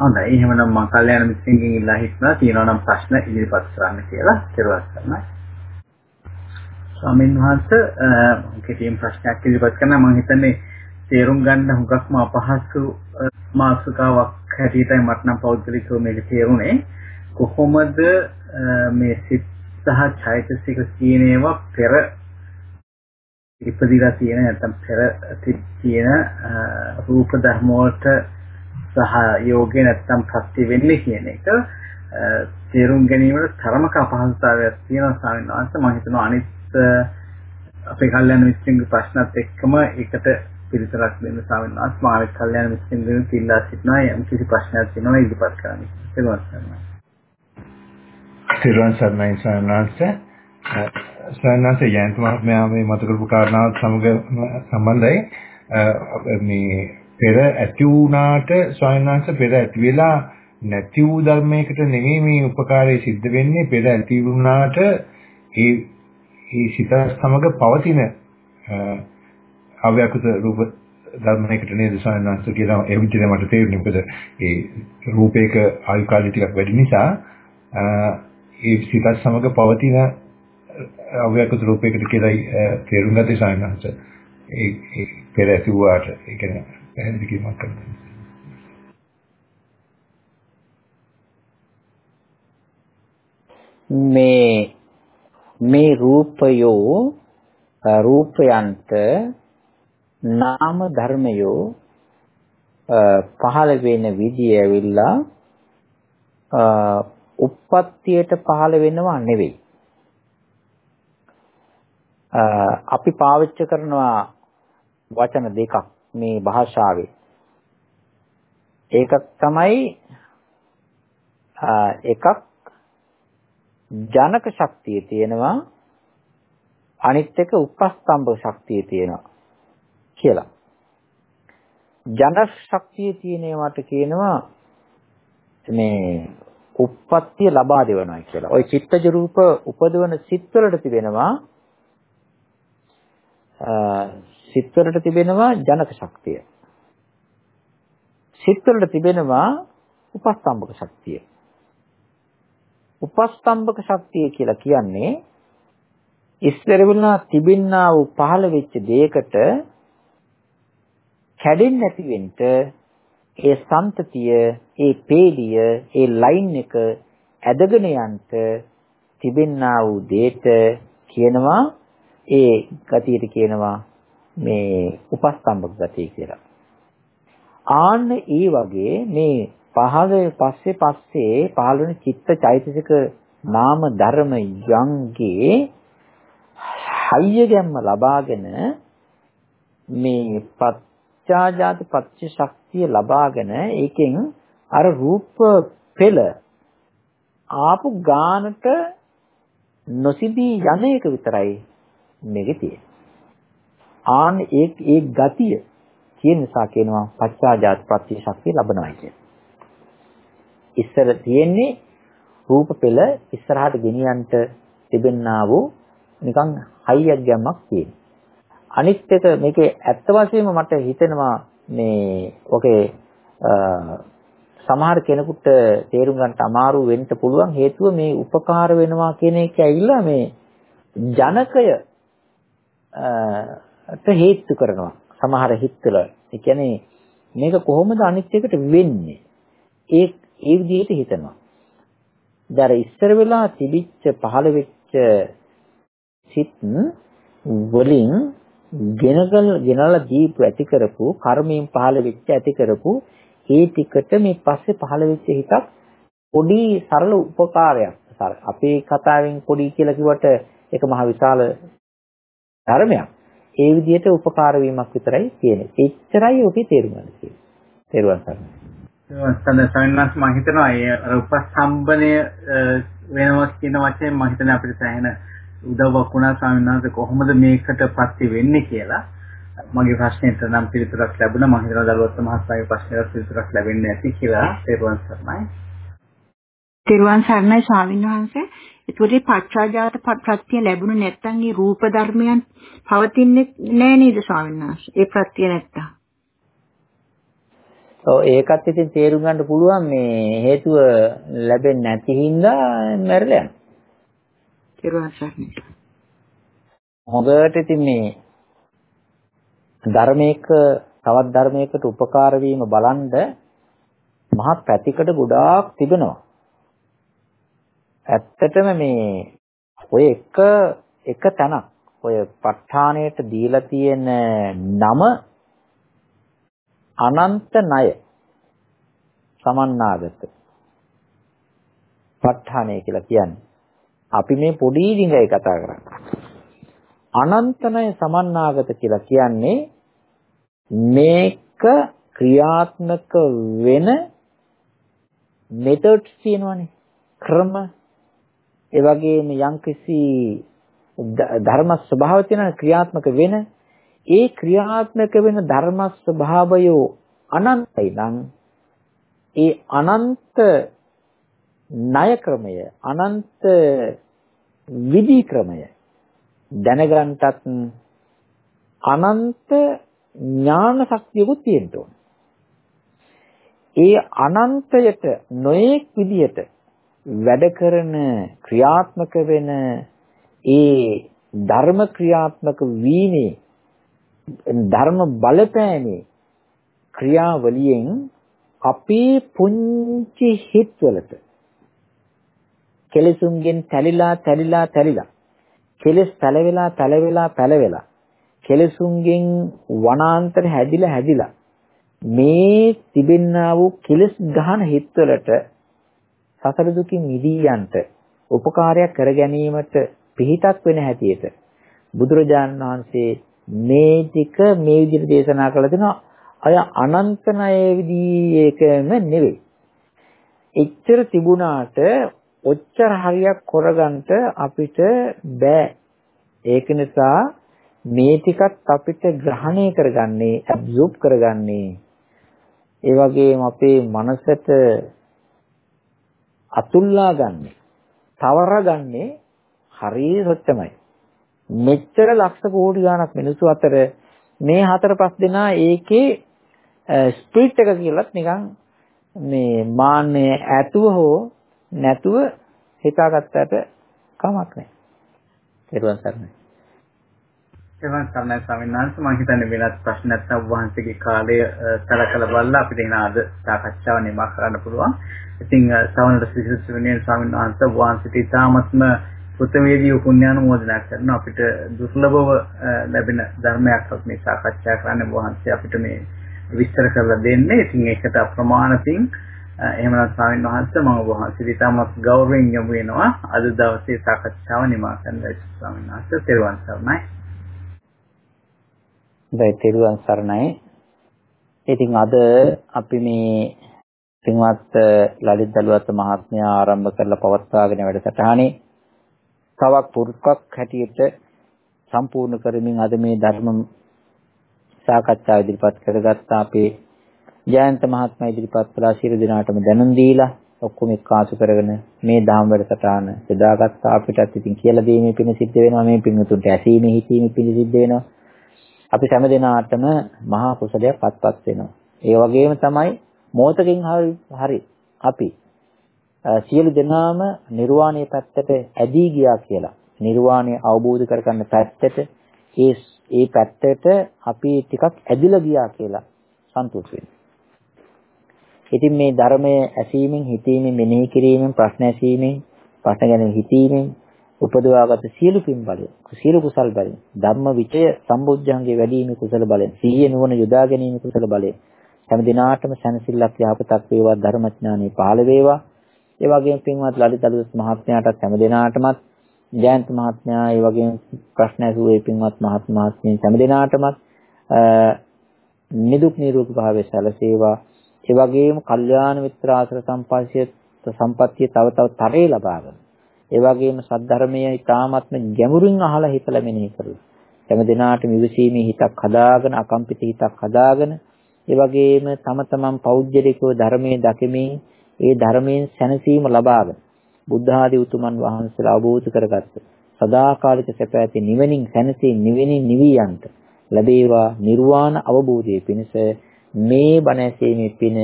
හොඳයි එහෙමනම් මම කල්යාණ මිත්‍රෙන්ගෙන් ඉල්ලා හිටනවා තියෙනවා නම් ප්‍රශ්න ඉදිරිපත් කරන්න කියලා තෙරුවන් සරණයි. ස්වාමීන් වහන්සේ කෙටියෙන් ප්‍රශ්නයක් ඉදිරිපත් කරනවා මම හිතන්නේ තේරුම් ගන්න හුඟක්ම අපහසු මාතෘකාවක් හැටියටයි මට නම් පෞද්ගලිකව මේක තේරුනේ. කොහොමද මේ සිත් සහ චෛතසික කියන ඒවා පෙර ඉපදිලා තියෙන නැත්නම් පෙර තියෙන රූප ධර්ම වලට සහයෝගය නැත්නම් ප්‍රත්‍ය වෙන්නේ කියන එක තේරුම් ගැනීමට තරමක අපහසුතාවයක් තියෙනවා ස්වාමීන් වහන්සේ. මම හිතනවා අනිත් අපේ කල්යනා මිත්‍රන්ගේ ප්‍රශ්නත් එක්කම ඒකට පිළිතුරක් දෙන්න ස්වාමීන් වහන්සේ මාත් කල්යනා මිත්‍රන්ගෙන් ඉල්ලා සිටිනවා යම් කිසි ප්‍රශ්නයක් තියෙනවා ඉදිරිපත් කරන්න. ඒක තමයි. තිරුවන් සරණයි සරණාංශ සරණාංශ යන්ත මහත්මයා මේ මත කරපු කාරණාවත් සමග සම්බන්ධයි මේ පෙර ඇති වුණාට ස්වයංාංශ පෙර ඇති වෙලා නැති වූ ධර්මයකට නෙමෙයි මේ උපකාරය සිද්ධ වෙන්නේ පෙර ඇති වුණාට ඒ ඒ සිත සමග පවතින අව්‍යාකෘත රූප ධර්මයකට නේද ස්වයංාංශ කියලා ඒ විදිහට මට තේරුණේ මොකද ඒ රූපයක ආයු කාලය ටිකක් වැඩි නිසා ඒ සිතත් සමග පවතින අව්‍යාකෘත රූපයකට කියලායි තේරුම් ගත්තේ ස්වයංාංශ ඒ පෙර ඇති වූාට ඒ කියන්නේ පැහැදිලි කිරීමක් කරනවා මේ මේ රූපයෝ රූපයන්ට නාම ධර්මයෝ පහළ වෙන විදිය ඇවිල්ලා උප්පත්තියට පහළ වෙනවා නෙවෙයි. අපි පාවිච්චි කරනවා වචන දෙකක් මේ භාෂාවේ. ඒකක් තමයි එකක් ජනක ශක්තිය තියෙනවා අනිත් එක උපස්තම්භ ශක්තිය තියෙනවා කියලා. ජනක ශක්තිය තියෙනවට කියනවා මේ උප්පත්තිය ලබා දෙවනවා කියලා. ওই චිත්තජ රූප උපදවන සිත්වලට තිබෙනවා සිත්වලට තිබෙනවා ජනක ශක්තිය. සිත්වලට තිබෙනවා උපස්තම්භක ශක්තිය. උපස්තම්භක ශක්තිය කියලා කියන්නේ ඉස්සර වෙලා තිබෙන්නා වූ පහළ වෙච්ච දෙයකට කැඩෙන්නේ නැති වෙන්න ඒ සම්තතිය, ඒ පේලිය, ඒ ලයින් එක ඇදගෙන යන්න තිබෙන්නා වූ දෙයට කියනවා ඒ ගතියට කියනවා මේ උපස්තම්භක ගතිය කියලා. ආන්න ඒ වගේ මේ පහළ පස්සේ පස්සේ පහළ වෙන චිත්ත චෛතසික නාම ධර්ම යංගේ හයිය ගැම්ම ලබාගෙන මේ පත්‍යාජාති පත්‍ය ශක්තිය ලබාගෙන ඒකෙන් අර රූප පෙළ ආපු ගානට නොසිබී යන එක විතරයි මේකේ තියෙන්නේ. ආන් ඒ ඒ ගතිය කියන නිසා කියනවා පත්‍යාජාති පත්‍ය ශක්තිය ලබනවා කියන්නේ. ඉස්සර තියෙන්නේ රූප පෙළ ඉස්සරහට ගෙනියන්න තිබෙන්නා වූ නිකන් හයියක් ගැම්මක් තියෙනවා. අනිත් එක මේකේ ඇත්ත වශයෙන්ම මට හිතෙනවා මේ ඔකේ සමහර කෙනෙකුට තේරුම් ගන්නට අමාරු වෙන්න පුළුවන් හේතුව මේ උපකාර වෙනවා කියන එක ඇවිල්ලා මේ ජනකය ට හේතු කරනවා සමහර හිත්වල. ඒ කියන්නේ මේක කොහොමද අනිත් එකට වෙන්නේ? ඒ ඒ විදිහට හිතනවා. දැන් ඉස්සර වෙලා තිබිච්ච පහළ වෙච්ච සිත් වලින් ගෙනගල් ගෙනලා දීපු ඇති කරපු කර්මයෙන් පහළ වෙච්ච ඇති කරපු ඒ ටිකට මේ පස්සේ පහළ වෙච්ච හිතක් පොඩි සරල උපකාරයක්. අපේ කතාවෙන් පොඩි කියලා කිව්වට ඒක මහ විශාල ධර්මයක්. ඒ විදිහට උපකාර වීමක් විතරයි තියෙන්නේ. එච්චරයි ඔකේ තේරුම ගන්න තියෙන්නේ. තේරුවන් ගන්න. සඳ සවින්නාස් මම හිතනවා ඒ උපස්තම්භනය වෙනවා කියන වචනේ මම හිතන්නේ අපිට සෑහෙන උදව්වක් වුණා ස්වාමීන් වහන්සේ කොහොමද මේකට පත්ති වෙන්නේ කියලා. මගේ ප්‍රශ්නෙට නම් පිළිතුරක් ලැබුණා මම හිතනවා දලුවත් මහත්මයාගේ ප්‍රශ්නෙට පිළිතුරක් ලැබෙන්නේ නැති කියලා තේරුවන් සරණයි. තෙරුවන් සරණයි ස්වාමීන් වහන්සේ. ඒකෝදී පච්චාජාත ප්‍රත්‍ය ලැබුණ නැත්නම් මේ රූප ධර්මයන් පවතින්නේ නෑ නේද ස්වාමීන් වහන්සේ? ඒ ප්‍රත්‍ය නැත්තම්. ඔව් ඒකත් ඉතින් තේරුම් ගන්න පුළුවන් මේ හේතුව ලැබෙන්නේ නැති හින්දා මැරලා යනවා. සරණයි. හොඳට ඉතින් මේ ධර්මයක තවත් ධර්මයකට උපකාර වීම බලන්ඩ මහා පැතිකඩ ගොඩාක් තිබෙනවා. ඇත්තටම මේ ඔය එක එක තැනක් ඔය ප ဋ ාණයට දීලා තියෙන නම අනන්ත ණය සමන්නාගත. ප ဋ ාණය කියලා කියන්නේ අපි මේ පොඩි ඩිංගයි කතා කරන්නේ. අනන්ත ණය සමන්නාගත කියලා කියන්නේ මේක ක්‍රියාත්මක වෙන මෙතඩ්ස් තියෙනවනේ. ක්‍රම. ඒ වගේම යම්කිසි ධර්ම ස්වභාව තියෙන ක්‍රියාත්මක වෙන ඒ ක්‍රියාත්මක වෙන ධර්ම ස්වභාවය අනන්තයි නම් ඒ අනන්ත ණය ක්‍රමය අනන්ත විදි ක්‍රමය දැනගන්නටත් අනන්ත ඥාන ශක්තියකුත් තියෙන්න ඕන. ඒ අනන්තයට නොඑක් විදියට වැඩ කරන ක්‍රියාත්මක වෙන ඒ ධර්ම ක්‍රියාත්මක වීමේ ධර්ම බලපෑමේ ක්‍රියාවලියෙන් අපේ පුංචි හිත්වලට කෙලසුන්ගෙන් තැලිලා තැලිලා තැලිලා කෙලස් පැලවෙලා පැලවෙලා පැලවෙලා කෙලසුන්ගෙන් වනාන්තර හැදිලා හැදිලා මේ තිබෙන්නා වූ කෙලස් ගහන හිත්වලට සසර දුකින් මිදී යන්ට උපකාරයක් කර ගැනීමට පිහිටක් වෙන හැටියට බුදුරජාන් වහන්සේ මේ ටික මේ විදිහට දේශනා කළ දෙනවා අය අනන්ත ණය විදිහේකම නෙවෙයි. එච්චර තිබුණාට ඔච්චර හරියක් කරගන්න අපිට බෑ. ඒක නිසා මේ ටිකත් අපිට ග්‍රහණය කරගන්නේ, ඇබ්සෝබ් කරගන්නේ. ඒ වගේම අපේ මනසට අතුල්ලා ගන්න. තවරගන්නේ හරිය සත්‍යමයි. මෙච්චර ලක්ෂ කෝටි ගණක් මිනිස්සු අතර මේ හතර පහ දෙනා ඒකේ ස්පීඩ් එක කියලත් නිකන් මේ මාන්නය ඇතුව හෝ නැතුව හිතාගත්තට කමක් නැහැ. ඊට පස්සේ එවන් සම්මයි ස්වාමීන් වහන්සේ මම හිතන්නේ වෙනත් ප්‍රශ්න නැත්නම් වහන්සේගේ කාලය සලකලා බලලා අපිට එන අද සාකච්ඡාව නිමා කරන්න පුළුවන්. ඉතින් සවනට සිසිල් වෙනේ ස්වාමීන් වහන්සේ වහන්සේට ඉතාමත්ම පුතමේදී පුණ්‍යානුමෝදනා කරන අපිට දුර්ලභව ලැබෙන ධර්මයක් මේ සාකච්ඡා කරන්න වහන්සේ අපිට මේ විස්තර කරලා දෙන්නේ. ඉතින් ඒකට අප්‍රමාණකින් එහෙමනම් ස්වාමීන් වහන්සේ මම වහන්සේට ඉතාමත් ගෞරවයෙන් යොමු වෙනවා අද දවසේ සාකච්ඡාව නිමා කරන්න ස්වාමීන් වහන්සේ තෙරුවන් සරණයි. හොඳයි තෙරුවන් සරණයි. ඉතින් අද අපි මේ පින්වත් ලලිත් දලුවත් මහත්මයා ආරම්භ කරලා පවත්වාගෙන වැඩසටහනේ තවක් පුරුක්ක් හැටියට සම්පූර්ණ කරමින් අද මේ ධර්ම සාකච්ඡාව ඉදිරිපත් කරගත්ත. අපේ ජයන්ත මහත්මයා ඉදිරිපත් කළා. සියලු දෙනාටම දැනුම් දීලා ඔක්කොම එක්කාසු කරගෙන මේ ධම් වැඩසටහන යදාගත්ත. අපිටත් ඉතින් කියලා දීමේ පිණ සිද්ධ වෙනවා. මේ පින්තුන්ට ඇසීමේ හිතීමේ පිණ සිද්ධ වෙනවා. අපි හැම දිනාටම මහා කුසලයක් අත්පත් වෙනවා. ඒ වගේම තමයි මොහතකින් හරි අපි සියලු දෙනාම නිර්වාණය පැත්තට ඇදී ගියා කියලා. නිර්වාණය අවබෝධ කරගන්න පැත්තට ඒ ඒ පැත්තට අපි ටිකක් ඇදිලා ගියා කියලා සන්තුෂ්ට වෙනවා. ඉතින් මේ ධර්මයේ ඇසීමෙන්, හිතීමෙන්, මෙනෙහි කිරීමෙන්, ප්‍රශ්න ඇසීමෙන්, ප්‍රශ්න ගැන හිතීමෙන් උපදවාගත සියලු පින් බලය, සියලු කුසල් බලය, ධම්ම විචය සම්බුද්ධංගේ වැඩිමේ කුසල බලය, සීය නුවණ යොදා ගැනීම කුසල බලය. හැම දිනාටම සැනසෙල්ලක් යහපතක් වේවා ධර්මඥානෙ පහළ වේවා. ඒ වගේම පින්වත් ලලිත අලුත් මහත්මයාටත් හැම දිනාටමත් ජයන්ත මහත්මයා ඒ වගේම ප්‍රශ්න ඇසුවේ පින්වත් මහත් මහත්මියන් හැම දිනාටමත් නිදුක් නිරෝගී භාවය සැලසේවා. ඒ වගේම කල්යාණ මිත්‍ර ආශ්‍ර සම්පස්සිය සම්පත්තිය තව තව තරේ ලබාගෙන ඒ වගේම සද්ධර්මයේ ඊ타ත්ම ගැඹුරින් අහලා හිතලා මෙනෙහි කරලා හැම දිනාට මිවිසීමේ හිතක් හදාගෙන අකම්පිත හිතක් හදාගෙන ඒ වගේම තම තමන් පෞද්ගලිකව ධර්මයේ දකිමින් ඒ ධර්මයෙන් සැනසීම ලබාගෙන බුද්ධ ආදී උතුමන් වහන්සේලා අවබෝධ කරගත්ත සදාකාලික සැප ඇති නිවනින් සැනසී නිවෙනින් නිවියන්ට ලැබේවා නිර්වාණ අවබෝධයේ පිණිස මේ බණ ඇසීමේ පින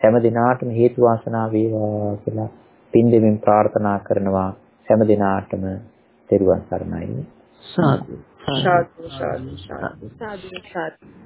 හැම දිනාටම හේතු වාසනා වේවා කියලා පින් දෙමින් ප්‍රාර්ථනා කරනවා. හැම දිනාටම තෙරුවන් සරණයි. සාදු සාදු සාදු. සාදු සාදු